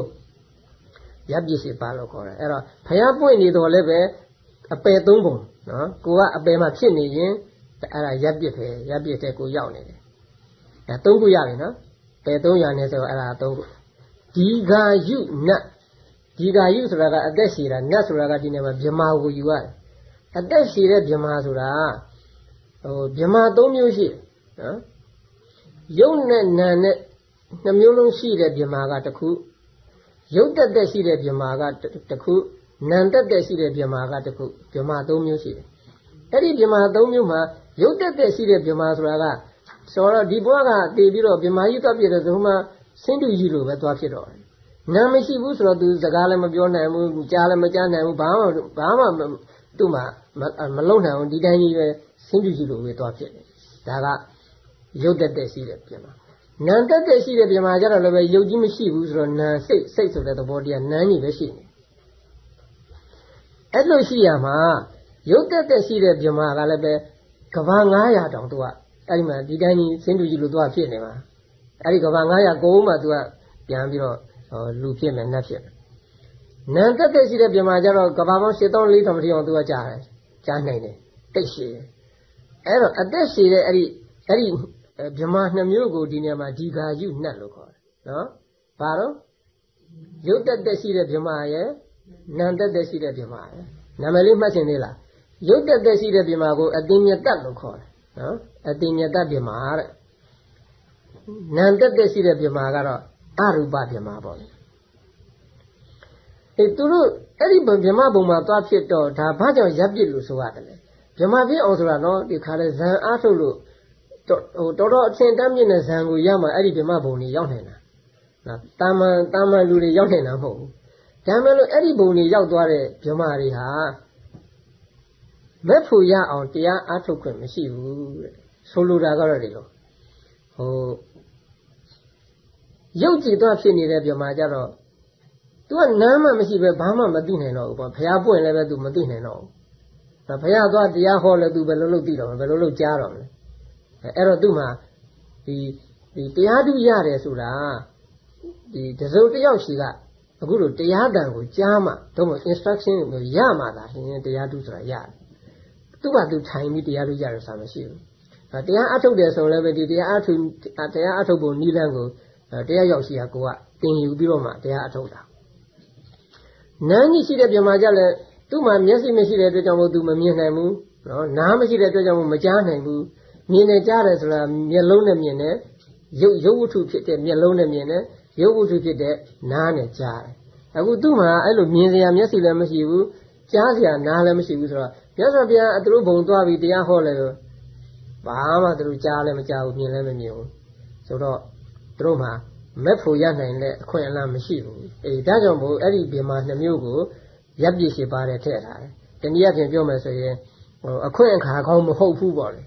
Speaker 1: ရပ်ပစ်ရှိပါလို့ခေါ်တယ်အဲ့တော့ဖျားပွင့်နေတော့လည်းပဲအပယ်သုံးပုံနော်ကိုကအပယ်မှာဖြစ်နေရင်အဲ့ဒါရပ်ပစ်ပဲရပ်ပစ်တဲ့ကိုရောက်နေတယ် အဲသုံးခုရပြီနော်ပယ်300နဲ့ဆိုတော့အဲ့ဒါသုံးခုဒီဃာယုနတ်ဒီဃာယုဆိုတာကအသက်ရှည်တာနတ်ဆိုတာကဒီနေ့မှာဗြမာကိုယူရတယ်အသက်ရှည်တဲ့ဗြမာဆိုတာဟိုဗြမာ၃မျိုးရှိနော်ယုတ်နဲ့နာနဲ့နှမျိုးလုံးရှိတဲ့ဗြမာကတစ်ခုယုတ်တက်တက်ရှိတဲ့ဗြမာကတစ်ခုနံတက်တက်ရှိတဲ့ဗြမာကတစ်ခုဗြမာ၃မျိုးရှိတယ်အဲ့ဒီဗြမာ၃မျိုးမှာယုတ်တက်တက်ရှိတဲ့ဗြမာဆိုတာက ဆိုတော့ဒီဘဝကတည်ပြီးတော့ဗြမာကြီးသွားပြတဲ့ဆိုမှဆင်းတူကြီးလိုပဲသွားဖြစ်တော့တယ်နာမရှိဘူးဆိုတော့သူစကားလည်းမပြောနိုင်ဘူးကြားလည်းမကြားနိုင်ဘူးဘာမှဘာမှသူ့မှာမလုံနိုင်ဘူးဒီတိုင်းကြီးပဲဆင်းတူကြီးလိုပဲသွားဖြစ်တယ်ဒါကရုပ်တက်တက်ရှိတဲ့ပြင်မှာနာတက်တက်ရှိတဲ့ပြင်မှာကျတော့လည်းပဲရုပ်ကြီးမရှိဘူးဆိုတော့နာစိတ်စိတ်ဆိုတဲ့သဘောတရားနာကြီးပဲရှိနေအဲ့လိုရှိရမှာရုပ်တက်တက်ရှိတဲ့ပြင်မှာကလည်းပဲကဘာ900တောင်သူက အဲ့ဒီမှာဒီတိုင်းကြီးဆင်းတူကြီးလိုသွားဖြစ်နေမှာအဲ့ဒီကဘာ900ကိုမှသူကပြန်ပြီးတော့လူဖြစ်မယ်နတ်ဖြစ်မယ်နန်တက်တက်ရှိတဲ့ပြင်မှာကျတော့ကဘာပေါင်း7400မထီအောင်သူကကြားတယ်ကြားနိုင်တယ်တိတ်ရှိတယ်အဲ့တော့အသက်ရှိတဲ့အဲ့ဒီအဲ့ဒီဗြမာနှစ်မျိုးကိုဒီနေရာမှာဒီဃာယုနှက်လို့ခေါ်တယ်နော်ဘာတော့ရုပ်တက်တက်ရှိတဲ့ဗြမာရဲ့နံတက်တက်ရှိတဲ့ဗြမာရဲ့နာမည်လေးမှတ်ရှင်သေးလားရုပ်တက်တက်ရှိတဲ့ဗြမာကိုအတင်းမြတ်တက်လို့ခေါ်တယ် နော်အတင်းမြတ်တက်ဗြမာတဲ့နံတက်တက်ရှိတဲ့ဗြမာကတော့အရူပဗြမာပေါ့လေအဲသူတို့အဲ့ဒီဗြမာဘုံမှာသွားဖြစ်တော့ဒါဘာကြောင့်ရပ်ပစ်လို့ဆိုရတယ်လဲဗြမာဖြစ်အောင်ဆိုတာနော်ဒီခါလဲဇံအားထုတ်လို့ဟိုတော်တော်အထင်တမ်းမြင့်တဲ့ဇံကိုရမှအဲ့ဒီဗြဟ္မဘုံတွေရောက်နေတာနော်တာမန်တာမန်လူတွေရောက်နေတာမဟုတ်ဘူးဒါမှမဟုတ်အဲ့ဒီဘုံတွေရောက်သွားတဲ့ဗြဟ္မတွေဟာ မက်ဖို့ရအောင်တရားအားထုတ်ခွင့်မရှိဘူးတဲ့ဆိုလိုတာကတော့ဒီလိုဟိုရုပ်ကြည်သွားဖြစ်နေတဲ့ဗြဟ္မာကြတော့ तू ကနားမှမရှိပဲဘာမှမသိနိုင်တော့ဘူးပေါ့ဘုရားပွင့်လည်းပဲ तू မသိနိုင်တော့ဘူးဘုရားသွားတရားဟောလည်း तू ဘယ်လိုလုပ်သိတော့မလဲဘယ်လိုလုပ်ကြားတော့မလဲအဲ့တော့သူ့မှာဒီဒီတရားသူရတယ်ဆိုတာဒီတစုံတယောက်ရှိကအခုလိုတရားတန်ကိုကြားမှတော့ instruction ကိုရမှသာရှင်တရားသူဆိုတာရတယ် သူ့ဘာသူထိုင်ပြီးတရားသူရတယ်ဆိုတာမရှိဘူးတရားအထုတ်တယ်ဆိုလည်းပဲဒီတရားအထုတ်တရားအထုတ်ဖို့နိလန်းကိုတရားရောက်ရှိရာကိုကတင်ယူပြီးတော့မှတရားအထုတ်တာနန်းကြီးရှိတဲ့ပြမကြလဲသူ့မှာမျက်စိမရှိတဲ့အတွက်ကြောင့်မို့သူမမြင်နိုင်ဘူးနော်နားမရှိတဲ့အတွက်ကြောင့်မို့မကြားနိုင်ဘူးမြင်နေကြတယ်ဆိုတာမျက်လုံးနဲ့မြင်တယ်ရုပ်ရုပ်ဝတ္ထုဖြစ်တဲ့မျက်လုံးနဲ့မြင်တယ်ရုပ်ဝတ္ထုဖြစ်တဲ့နားနဲ့ကြားတယ်အခုသူ့မှာအဲ့လိုမြင်စရာမျက်စိလည်းမရှိဘူးကြားစရာနားလည်းမရှိဘူးဆိုတော့ မြတ်စွာဘုရားအတူဘုံသွားပြီးတရားဟောလဲလို့ဘာမှသူတို့ကြားလည်းမကြားဘူးမြင်လည်းမမြင်ဘူးဆိုတော့သူတို့မှာမက်ဖို့ရနိုင်တဲ့အခွင့်အလမ်းမရှိဘူးအေးဒါကြောင့်မို့အဲ့ဒီဒီမှာနှမျိုးကိုရပ်ပြည့်ရှိပါတယ်ထည့်ထားတယ်တနည်းအားဖြင့်ပြောမယ်ဆိုရင်ဟိုအခွင့်အခါကောင်းမဟုတ်ဘူးပေါ့လေ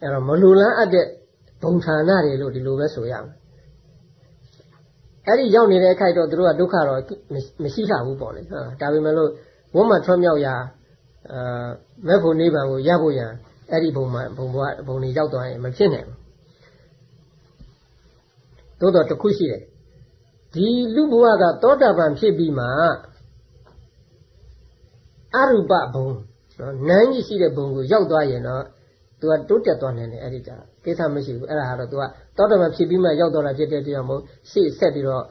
Speaker 1: အဲ့တော့မလူလန်းအပ်တဲ့ဘုံဌာနတွေလို့ဒီလိုပဲဆိုရမယ်အဲ့ဒီရောက်နေတဲ့အခိုက်တော့သူတို့ကဒုက္ခတော့မရှိတာဘူးပေါ့လေဟာဒါပေမဲ့လို့ ဝတ်မှထွတ်မြောက်ရာအာမဲ့ဖို့နိဗ္ဗာန်ကိုရဖို့ရန်အဲ့ဒီဘုံမှာဘုံဘဝဘုံတွေရောက်သွားရင်မဖြစ်နိုင်ဘူးသို့တော့တစ်ခုရှိတယ်ဒီလူဘဝကသောတာပန်ဖြစ်ပြီးမှအရူပဘုံနော်နန်းကြီးရှိတဲ့ဘုံကိုရောက်သွားရင်တော့သူကတိုးတက်သွားနိုင်တယ်အဲ့ဒီကြကိစ္စမရှိဘူးအဲ့ဒါကတော့သူကတောတမဖြစ်ပြီးမှရောက်တော့တာဖြစ်တဲ့တရားမို့ရှေ့ဆက်ပြီးတော့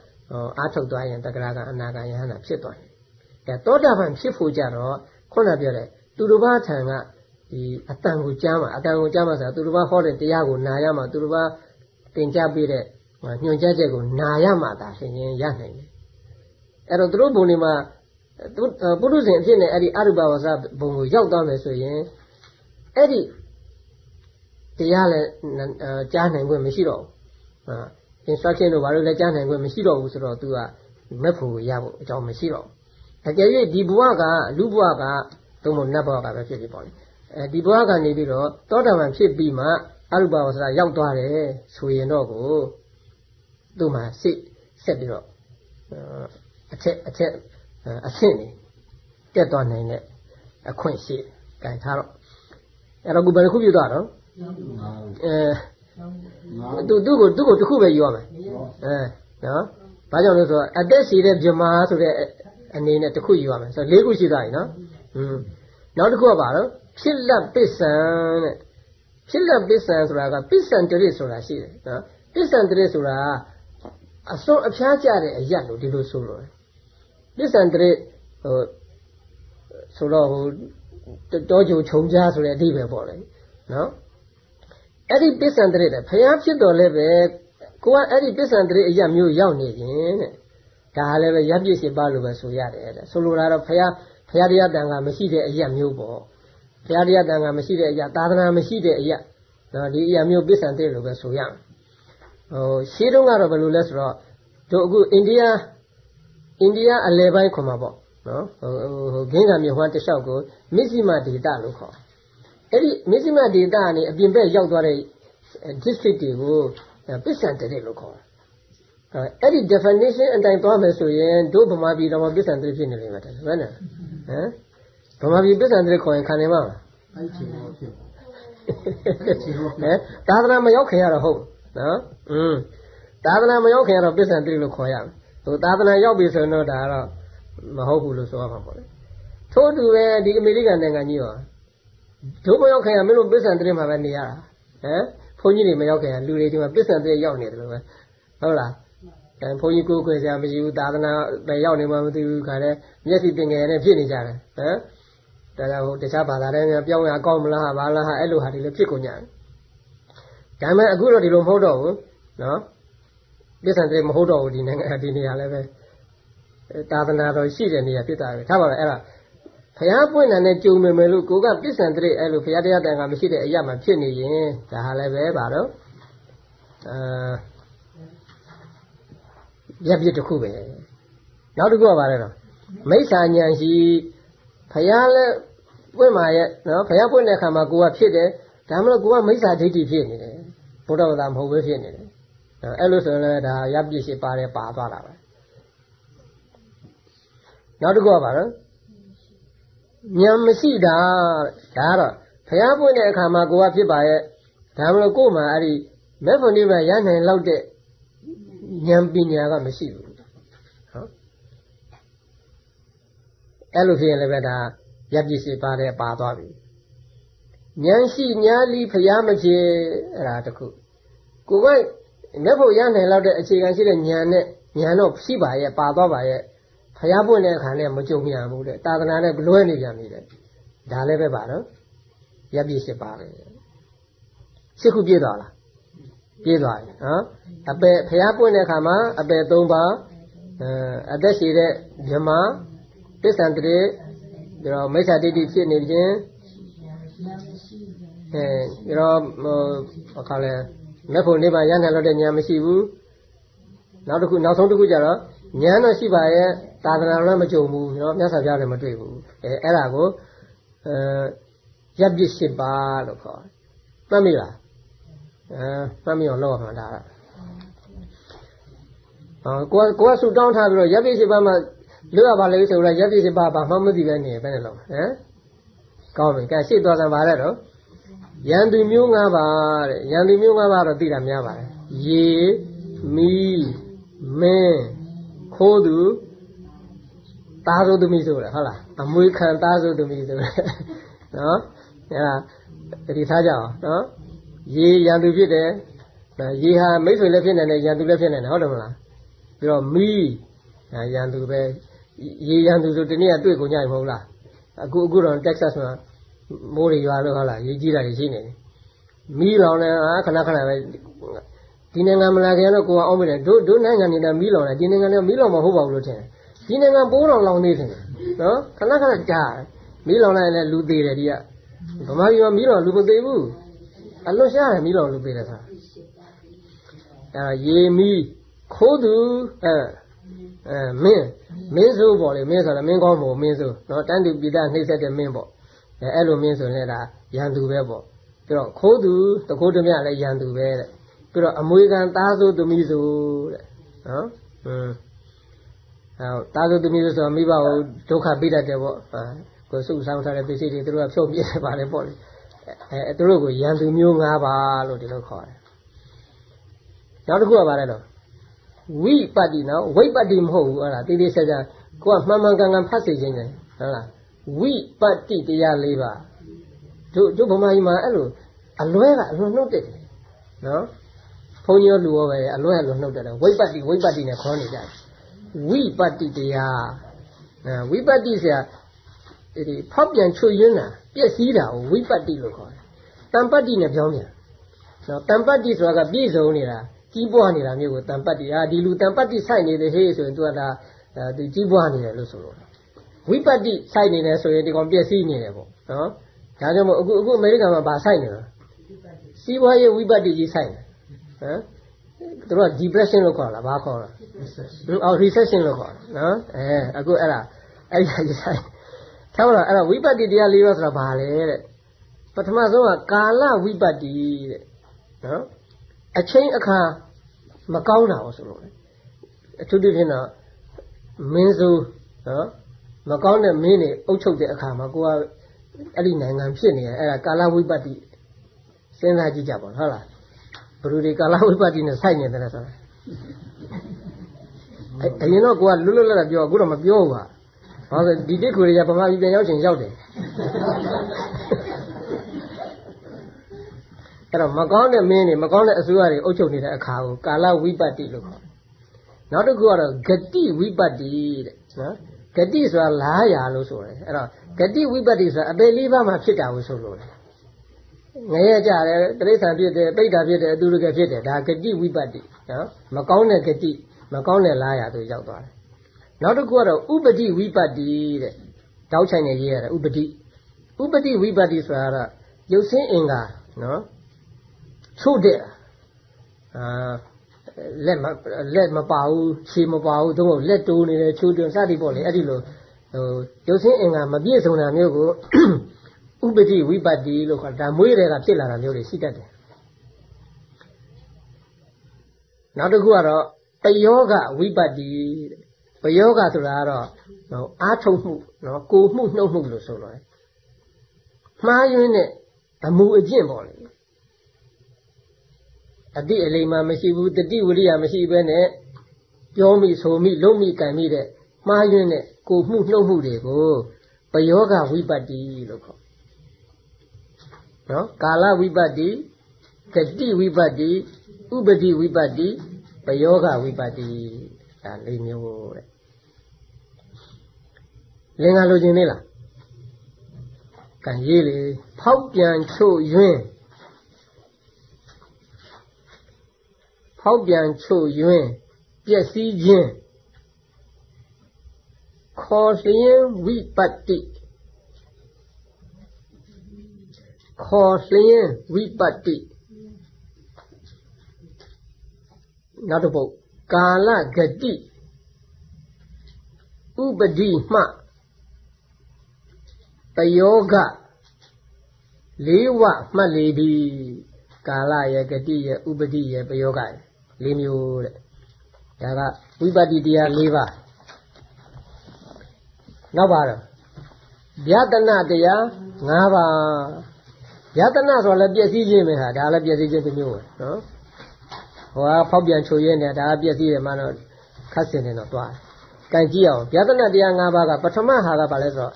Speaker 1: အားထုတ်သွားရင်တက္ကရာကအနာဂယဟနာဖြစ်သွားတယ် အဲတောတာပန်ဖြစ်ဖို့ကြတော့ခုနပြောတဲ့သူတစ်ပါးထံကဒီအတန်ကိုကြားမှာအတန်ကိုကြားမှာဆိုတာသူတစ်ပါးဟောတဲ့တရားကိုနာရမှာသူတစ်ပါးသင်ကြားပေးတဲ့ညွှန်ကြားချက်ကိုနာရမှာဒါရှင်ရင်ရနိုင်တယ်အဲ့တော့သူတို့ဘုံတွေမှာပုရုဇဉ်အဖြစ်နဲ့အဲ့ဒီအရုပဝဇ္ဇဘုံကိုရောက်သွားမယ်ဆိုရင်အဲ့ဒီတရားလည်းကြားနိုင်ခွင့်မရှိတော့ဘူး instruction တို့ဘာလို့လဲကြားနိုင်ခွင့်မရှိတော့ဘူးဆိုတော့ तू ကမက်ဖို့ရဖို့အကြောင်းမရှိတော့ဘူး အကယ်၍ဒီဘဝကလူဘဝကသို့မဟုတ်နတ်ဘဝကပဲဖြစ်ဖြစ်ပေါ့လေအဲဒီဘဝကနေပြီးတော့တောတမန်ဖြစ်ပြီးမှအရုပဝဆရာရောက်သွားတယ်ဆိုရင်တော့ကိုသူ့မှာစိတ်ဆက်ပြီးတော့အထက်အထက်အဆင့်နေတက်သွားနိုင်တဲ့အခွင့်ရှိကင်ထားတော့အဲ့တော့ခုဘယ်တစ်ခုပြသွားတော့အဲသူသူ့ကိုသူ့ကိုတစ်ခုပဲယူရမယ်အဲနော်ဘာကြောင့်လဲဆိုတော့အသက်ရှိတဲ့ဗြမာဆိုတဲ့ အနေနဲ့တစ်ခုယူရမယ်ဆိုတော့၄ခုရှိသွားပြီနော်อืมနောက်တစ်ခုကဘာလို့ဖြစ်လက်ပစ္စံတဲ့ဖြစ်လက်ပစ္စံဆိုတာကပစ္စံတရစ်ဆိုတာရှိတယ်နော်ပစ္စံတရစ်ဆိုတာအစွန်းအဖျားကြတဲ့အရက်လို့ဒီလိုဆိုလို့ပစ္စံတရစ်ဟိုဆိုတော့ဟိုတောကြုံခြုံကြားဆိုတဲ့အဓိပ္ပာယ်ပေါ့လေနော်အဲ့ဒီပစ္စံတရစ်တဲ့ဖျားဖြစ်တော်လဲပဲကိုကအဲ့ဒီပစ္စံတရစ်အရက်မျိုးရောက်နေရင်တဲ့ ဒါလည်းပဲရပ်ပြည့်ရှိပါလို့ပဲဆိုရတယ်တဲ့ဆိုလိုတာတော့ဖျားဖျားတရားတန်ခါမရှိတဲ့အရက်မျိုးပေါ့ဘုရားတရားတန်ခါမရှိတဲ့အရာသာသနာမရှိတဲ့အရာနော်ဒီအရာမျိုးပစ္စံတဲ့လို့ပဲဆိုရမယ်ဟိုရှင်းတော့ကတော့ဘယ်လိုလဲဆိုတော့တို့အခုအိန္ဒိယအိန္ဒိယအလယ်ပိုင်းခွန်မှာပေါ့နော်ဟိုဟိုဂင်းကမြေဟွမ်းတလျှောက်ကိုမစ္စည်းမဒေတာလို့ခေါ်အဲ့ဒီမစ္စည်းမဒေတာကနေအပြင်ဘက်ရောက်သွားတဲ့ district တွေကိုပစ္စံတဲ့လို့ခေါ်တယ် အဲ့ဒီ definition အတိုင်းသွားမယ်ဆိုရင်တို့ဗမာပြည်တော်မှာပစ္စံတဲ့ဖြစ်နေလိမ့်မယ်တဲ့ဟုတ်နော်ဟမ်ဗမာပြည်ပစ္စံတဲ့ခေါ်ရင်ခံနိုင်မှာအဲ့ချင်တော့ဖြစ်ပါဟဲ့သာသနာမရောက်ခင်ရတော့ဟုတ်နော်อืมသာသနာမရောက်ခင်ရတော့ပစ္စံတဲ့လို့ခေါ်ရမယ်ဟိုသာသနာရောက်ပြီဆိုတော့ဒါကတော့မဟုတ်ဘူးလို့ဆိုရမှာပေါ့လေထို့တူပဲဒီအမေရိကန်နိုင်ငံကြီးရောဒုမရောက်ခင်ရမင်းတို့ပစ္စံတဲ့မှာပဲနေရတာဟမ်ဘုန်းကြီးတွေမရောက်ခင်ရလူတွေဒီမှာပစ္စံတဲ့ရောက်နေတယ်လို့ပဲဟုတ်လား အဲဘုန်းကြီးကိုယ်ခွေစရာမရှိဘူးသာသနာပဲရောက်နေမှမသိဘူးခါတဲ့မျက်စိတင်ငယ်နဲ့ဖြစ်နေကြတယ်ဟမ်ဒါကြောင့်ဟိုတခြားဘာသာတွေများပြောင်းရကောင်းမလားဟာဘာလားဟာအဲ့လိုဟာတွေလည်းဖြစ်ကုန်ကြတယ်ဒါပေမဲ့အခုတော့ဒီလိုမဟုတ်တော့ဘူးနော်ပြဿနာတွေမဟုတ်တော့ဘူးဒီနိုင်ငံဒီနေရာလည်းပဲသာသနာတော်ရှိတဲ့နေရာဖြစ်တာပဲထားပါတော့အဲ့ဒါဘုရားပွင့်တယ်နဲ့ကြုံမယ်မယ်လို့ကိုကပစ္စံတရိအဲ့လိုဘုရားတရားတန်ခါမရှိတဲ့အရာမှဖြစ်နေရင်ဒါဟာလည်းပဲပါတော့အာ ရပ်ပြစ်တစ်ခုပဲနောက်တစ်ခုကပါလဲတော့မိစ္ဆာဉာဏ်ရှိဖယားလည်းပွင့်มาရဲ့နော်ဖယားပွင့်တဲ့အခါမှာကိုကဖြစ်တယ်ဒါမှမဟုတ်ကိုကမိစ္ဆာဒိဋ္ဌိဖြစ်နေတယ်ဘုဒ္ဓဘာသာမဟုတ်ဘဲဖြစ်နေတယ်အဲ့လိုဆိုရင်လည်းဒါရပ်ပြစ်ရှိပါတယ်ပါသွားတာပဲနောက်တစ်ခုကပါတော့ဉာဏ်မရှိတာဒါကတော့ဖယားပွင့်တဲ့အခါမှာကိုကဖြစ်ပါရဲ့ဒါမှမဟုတ်ကို့မှာအဲ့ဒီမေဖို့နိဗ္ဗာန်ရနိုင်လောက်တဲ့ ဉာဏ်ပညာကမရှိဘူးအဲ့လိုဖြစ်ရင်လည်းပဲဒါရပ်ပြည့်ရှိပါတယ်ပါသွားပြီဉာဏ်ရှိညာလီဖျားမဖြစ်အဲ့ဒါတခုကိုယ်ကမျက်ဖို့ရနိုင်လောက်တဲ့အခြေခံရှိတဲ့ဉာဏ်နဲ့ဉာဏ်တော့ရှိပါရဲ့ပါသွားပါရဲ့ဖျားပွင့်တဲ့အခါနဲ့မကြုံမြန်ဘူးတဲ့သာသနာနဲ့လွဲနေပြန်ပြီတဲ့ဒါလည်းပဲပါတော့ရပ်ပြည့်ရှိပါတယ်ရှစ်ခုပြည့်သွားလား ပြည့်သွားပြီနော်အပယ်ဖျားပွင့်တဲ့အခါမှာအပယ်၃ပါးအသက်ရှိတဲ့မြမပစ္စံတရေဒါတော့မိစ္ဆာဒိဋ္ဌိဖြစ်နေခြင်းအဲဒါတော့ဟိုအခါလဲမဲ့ဖို့နေပါရဟန်းလောက်တဲ့ဉာဏ်မရှိဘူးနောက်တစ်ခုနောက်ဆုံးတစ်ခုကျတော့ဉာဏ်တော့ရှိပါရဲ့သာသနာတော်လည်းမကြုံဘူးနော်မြတ်စွာဘုရားလည်းမတွေ့ဘူးအဲအဲ့ဒါကိုအဲရပ်ပြစ်ရှိပါလို့ခေါ်တယ်မှတ်မိလား အဲမှတ်မိအောင်လုပ်ရမှာဒါကဟောကိုကကိုကဆူတောင်းထားပြီးတော့ရပ်ပြစ်ရှိပါမှလွတ်ရပါလေဆိုတော့ရက်ပြည့်စပါဘာမှမသိပဲနေပဲနဲ့လို့ဟမ်ကောင်းပြီကဲရှေ့သွားတယ်ဗါတဲ့တော့ရန်သူမျိုး၅ပါးတဲ့ရန်သူမျိုး၅ပါးတော့သိတာများပါတယ်ရေမီးမင်းခိုးသူသားစုသမီးဆိုတာဟုတ်လားအမွေခံသားစုသမီးဆိုတာနော်အဲ့ဒါဒီထားကြအောင်နော် ရေရန်သူဖြစ်တယ်ရေဟာမိတ်ဆွေလည်းဖြစ်နေတယ်ရန်သူလည်းဖြစ်နေတယ်ဟုတ်တယ်မလားပြီးတော့မီးရန်သူပဲရေရန်သူဆိုတနည်းတွေ့ကုန်ကြရမဟုတ်လားအခုအခုတော့ Texas မှာမိုးတွေရွာလို့ဟုတ်လားရေကြီးတာတွေရှိနေတယ်မီးလောင်နေခဏခဏပဲဒီနိုင်ငံမလာခင်တော့ကိုကအောင်းမိတယ်တို့တို့နိုင်ငံနေတာမီးလောင်တယ်ဒီနိုင်ငံကမီးလောင်မဟုတ်ပါဘူးလို့ထင်တယ်ဒီနိုင်ငံပိုးလောင်လောင်နေတယ်နော်ခဏခဏကြားမီးလောင်လိုက်ရင်လူသေးတယ်ဒီကဗမာပြည်မှာမီးလောင်လူမသေးဘူး အလွတ်ရှားတယ်မီးလောင်လူသေးတယ်ခါအဲရေမီးခိုးသူအဲအဲမင်းမင်းဆိုးပေါ့လေမင်းဆိုတာမင်းကောင်းမို့မင်းဆိုးနော်တန်းတူပြည်သားနှိမ့်ဆက်တဲ့မင်းပေါ့အဲအဲ့လိုမင်းဆိုရင်ဒါရန်သူပဲပေါ့ပြီးတော့ခိုးသူတခိုးတမြလည်းရန်သူပဲတဲ့ပြီးတော့အမွေခံသားဆိုးသမီးဆိုတဲ့နော်ဟွန်းအဲသားဆိုးသမီးဆိုဆိုမိဘကိုဒုက္ခပေးတတ်တယ်ပေါ့ကိုစုဆောင်ထားတဲ့ပစ္စည်းတွေသူတို့ကဖြုတ်ပြစ်ပါတယ်ပေါ့လေ အဲသူတို့ကိုရန်သူမျိုး၅ပါးလို့ဒီလိုခေါ်တယ်နောက်တစ်ခုကဘာလဲတော့ဝိပတ္တိနော်ဝိပတ္တိမဟုတ်ဘူးအဲ့ဒါတိတိကျကျကိုကမှန်မှန်ကန်ကန်ဖတ်စေခြင်းတယ်ဟုတ်လားဝိပတ္တိတရား၄ပါးတို့တို့ဗမာကြီးမှာအဲ့လိုအလွဲကအလွန်နှုတ်တယ်နော်ဘုန်းကြီးတို့လူရောပဲအလွဲအလွန်နှုတ်တယ်ဝိပတ္တိဝိပတ္တိနဲ့ခေါ်နေကြတယ်ဝိပတ္တိတရားအဲဝိပတ္တိဆရာဒီဖောက်ပြန်ချွတ်ယွင်းတာ ပျက်စီးတာကိုဝိပတ္တိလို့ခေါ်တယ်တံပတ္တိနဲ့ပြောင်းပြန်နော်တံပတ္တိဆိုတာကပြည့်စုံနေတာကြီးပွားနေတာမျိုးကိုတံပတ္တိအာဒီလူတံပတ္တိဆိုင်နေတယ်ဟေးဆိုရင်သူကဒါသူကြီးပွားနေတယ်လို့ဆိုလို့ဝိပတ္တိဆိုင်နေတယ်ဆိုရင်ဒီကောင်ပျက်စီးနေတယ်ပေါ့နော်ဒါကြောင့်မို့အခုအခုအမေရိကန်မှာဗာဆိုင်နေလားစီးပွားရေးဝိပတ္တိကြီးဆိုင်တယ်ဟမ်သူတို့က depression လို့ခေါ်လားဘာခေါ်လားအော် recession လို့ခေါ်တယ်နော်အဲအခုအဲ့ဒါအဲ့ဒါကြီးဆိုင် ထားပါလားအဲ့ဒါဝိပတ္တိတရား၄ပါးဆိုတာဘာလဲတဲ့ပထမဆုံးကကာလဝိပတ္တိတဲ့နော်အချိန်အခါမကောင်းတာဟောဆိုလို့လေအထူးသဖြင့်တော့မင်းစုနော်မကောင်းတဲ့မင်းတွေအုပ်ချုပ်တဲ့အခါမှာကိုကအဲ့ဒီနိုင်ငံဖြစ်နေတယ်အဲ့ဒါကာလဝိပတ္တိစဉ်းစားကြည့်ကြပါဟုတ်လားဘယ်လိုဒီကာလဝိပတ္တိနဲ့ဆိုင်နေတယ်ဆိုတာအရင်တော့ကိုကလွတ်လွတ်လပ်လပ်ပြောအခုတော့မပြောဘူးဟာ ဘာလို့ဒီတစ်ခွေတွေကဗမာပြည်ပြန်ရောက်ချင်ရောက်တယ်အဲ့တော့မကောင်းတဲ့မင်းတွေမကောင်းတဲ့အစိုးရတွေအုပ်ချုပ်နေတဲ့အခါကိုကာလဝိပတ္တိလို့ခေါ်တယ်နောက်တစ်ခုကတော့ဂတိဝိပတ္တိတဲ့နော်ဂတိဆိုတာလားရာလို့ဆိုတယ်အဲ့တော့ဂတိဝိပတ္တိဆိုတာအပေလေးပါးမှာဖြစ်တာကိုဆိုလို့တယ်ငရဲကြတယ်တိရစ္ဆာန်ဖြစ်တယ်ပိဋ္ဌာဖြစ်တယ်အတူတကယ်ဖြစ်တယ်ဒါဂတိဝိပတ္တိနော်မကောင်းတဲ့ဂတိမကောင်းတဲ့လားရာဆိုရောက်သွားတယ် နောက်တစ်ခုကတော့ဥပတိဝိပတ္တိတဲ့တောက်ချိုင်နေရေးရတယ်ဥပတိဥပတိဝိပတ္တိဆိုတာကရုပ်ဆင်းအင်္ဂါနော်ချို့တဲ့အာလက်မလက်မပါဘူးခြေမပါဘူးသို့မဟုတ်လက်တိုးနေတယ်ချိုးတွင်စသည်ပေါ့လေအဲ့ဒီလိုဟိုရုပ်ဆင်းအင်္ဂါမပြည့်စုံတာမျိုးကိုဥပတိဝိပတ္တိလို့ခေါ်ဒါမွေးတွေကဖြစ်လာတာမျိုးတွေရှိတတ်တယ်နောက်တစ်ခုကတော့ပယောဂဝိပတ္တိ ပယောဂဆိုတာကတော့အာထုံမှုနော်ကိုမှုနှုတ်မှုလို့ဆိုလို့မှားယွင်းတဲ့အမှုအကျင့်ပေါ့လေအတိအလိမ္မာမရှိဘူးတတိဝရိယမရှိဘဲနဲ့ပြောမိဆိုမိလုံးမိကံမိတဲ့မှားယွင်းတဲ့ကိုမှုနှုတ်မှုတွေကိုပယောဂဝိပတ္တိလို့ခေါ်နော်ကာလဝိပတ္တိဂတိဝိပတ္တိဥပတိဝိပတ္တိပယောဂဝိပတ္တိဒါလေးမျိုးတဲ့ လင်္ကာလိုချင်သေးလားကံရေးလေဖောက်ပြန်ချို့ယွင်းဖောက်ပြန်ချို့ယွင်းပျက်စီးခြင်းခေါ်လျင်ဝိပတ္တိခေါ်လျင်ဝိပတ္တိနောက်တစ်ပုဒ်ကာလဂတိဥပတိမှ တယောဂလေးဝမှတ်လေပြီကာလရဲ့ဂတိရဲ့ဥပတိရဲ့ပယောဂရဲ့၄မျိုးတဲ့ဒါကဝိပတ္တိတရား၄ပါးနောက်ပါတော့ဗျာတနာတရား၅ပါးဗျာတနာဆိုလည်းပြည့်စည်ခြင်းပဲဟာဒါလည်းပြည့်စည်ခြင်းတစ်မျိုးပဲနော်ဟိုကဖောက်ပြန်ချိုရဲနေဒါကပြည့်စည်တယ်မှတော့ခတ်စင်နေတော့တွားကံကြည့်အောင်ဗျာတနာတရား၅ပါးကပထမဟာကဘာလဲဆိုတော့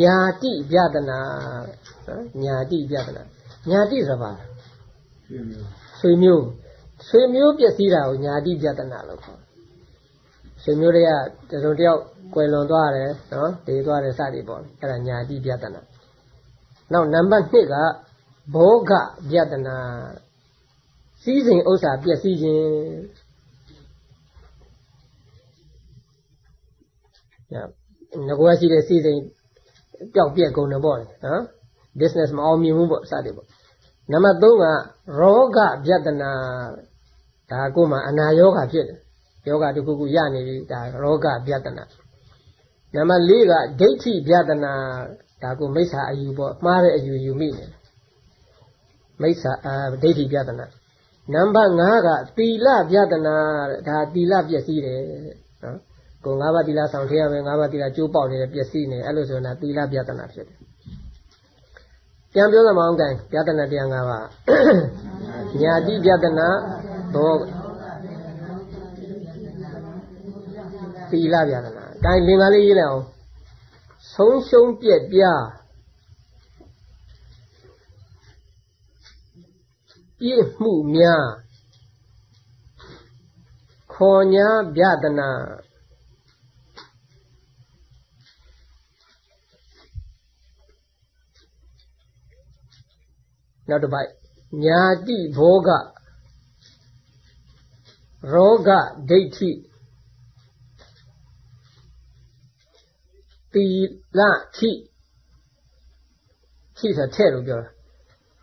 Speaker 1: ညာတိဗျာတနာနော်ညာတိဗျာတနာညာတိဆိုတာဘာဆွေမျိုးဆွေမျိုးပျက်စီးတာကိုညာတိပြဒနာလို့ခေါ်ဆွေမျိုးတွေကတစုံတယောက်ကွယ်လွန်သွားတယ်နော်တည်သွားတယ်စသည်ပေါ့အဲ့ဒါညာတိပြဒနာနောက်နံပါတ်2ကဘောဂပြဒနာစည်းစိမ်ဥစ္စာပျက်စီးခြင်းညငကွာရှိတဲ့စည်းစိမ် ပျောက်ပြက်ကုန်တယ်ပေါ့နော် business မအောင်မြင်ဘူးပေါ့စသည်ပေါ့နံပါတ်3ကရောဂဗျတနာဒါကိုမှအနာယောဂဖြစ်တယ်ယောဂတစ်ခုခုရနေပြီဒါရောဂဗျတနာနံပါတ်4ကဒိဋ္ဌိဗျတနာဒါကိုမိစ္ဆာအယူပေါ့မှားတဲ့အယူယူမိနေမိစ္ဆာအာဒိဋ္ဌိဗျတနာနံပါတ်5ကသီလဗျတနာဒါသီလပျက်စီးတယ်နော် ကို၅ပါးသီလဆောင်ထည့်ရမယ်၅ပါးသီလကျိုးပေါက်နေတယ်ပျက်စီးနေအဲ့လိုဆိုရင်သီလပြဿနာဖြစ်တယ်ပြန်ပြောသမောင်းကန်ပြဿနာတရား၅ပါးညာတိပြဿနာဘောသီလပြဿနာ။ဒါလင်္ကာလေးရေးလိုက်အောင်ဆုံးရှုံးပြက်ပြားပြည့်မှုများခေါ်ညာပြဒနာ နောက်တစ်ပိုက်ညာတိဘောဂရောဂဒိဋ္ဌိတီလခိခိဆိုထဲ့လို့ပြောတာ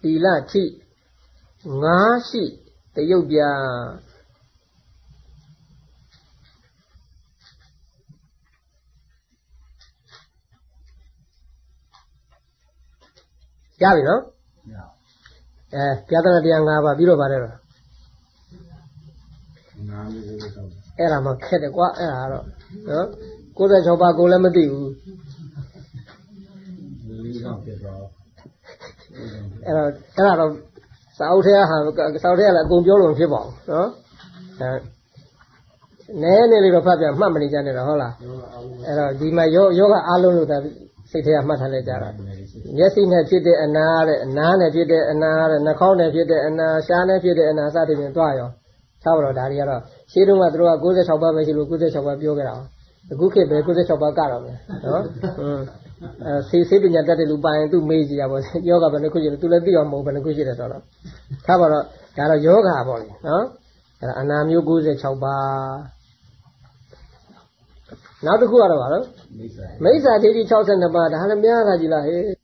Speaker 1: တီလခိငါးရှိတရုတ်ပြရပြီနော် အဲပြဿနာတရား၅ပါးပြီးတော့ပါတယ်တော့အဲ့ဒါမှခက်တယ်ကွာအဲ့ဒါတော့နော်96ပါးကိုလည်းမသိဘူးအဲ့တော့အဲ့ဒါတော့စာအုပ်ထဲဟာစာအုပ်ထဲကလည်းအကုန်ပြောလို့ဖြစ်ပါဘူးနော်အဲနဲနေလေးတော့ဖတ်ပြမှတ်မနေကြနဲ့တော့ဟုတ်လားအဲ့တော့ဒီမှာယောယောဂအားလုံးလို့သာ စိတ်ထဲကမှတ်ထားလိုက်ကြတာမျက်စိနဲ့ဖြစ်တဲ့အနာတဲ့အနာနဲ့ဖြစ်တဲ့အနာတဲ့နှာခေါင်းနဲ့ဖြစ်တဲ့အနာရှားနဲ့ဖြစ်တဲ့အနာစသဖြင့်တွားရောထားပါတော့ဒါတွေကတော့ရှင်းတုန်းကသူတို့က96ပါးပဲရှိလို့96ပါးပြောကြတာအခုခေတ်ပဲ96ပါးကတော့မယ်နော်อืมအဲဆေးဆေးပညာတတ်တဲ့လူပါရင်သူမေးကြည့်ရပါဘောယောဂဘယ်နှခုရှိလဲသူလည်းသိအောင်မဟုတ်ဘယ်နှခုရှိတယ်ဆိုတော့ထားပါတော့ဒါတော့ယောဂပေါ့လေနော်အဲအနာမျိုး96ပါး နောက်တစ်ခုကတော့ဗာလို့မိစ္ဆာဒိဋ္ဌိ62ပါးဒါလည်းများတာကြီးလားဟဲ့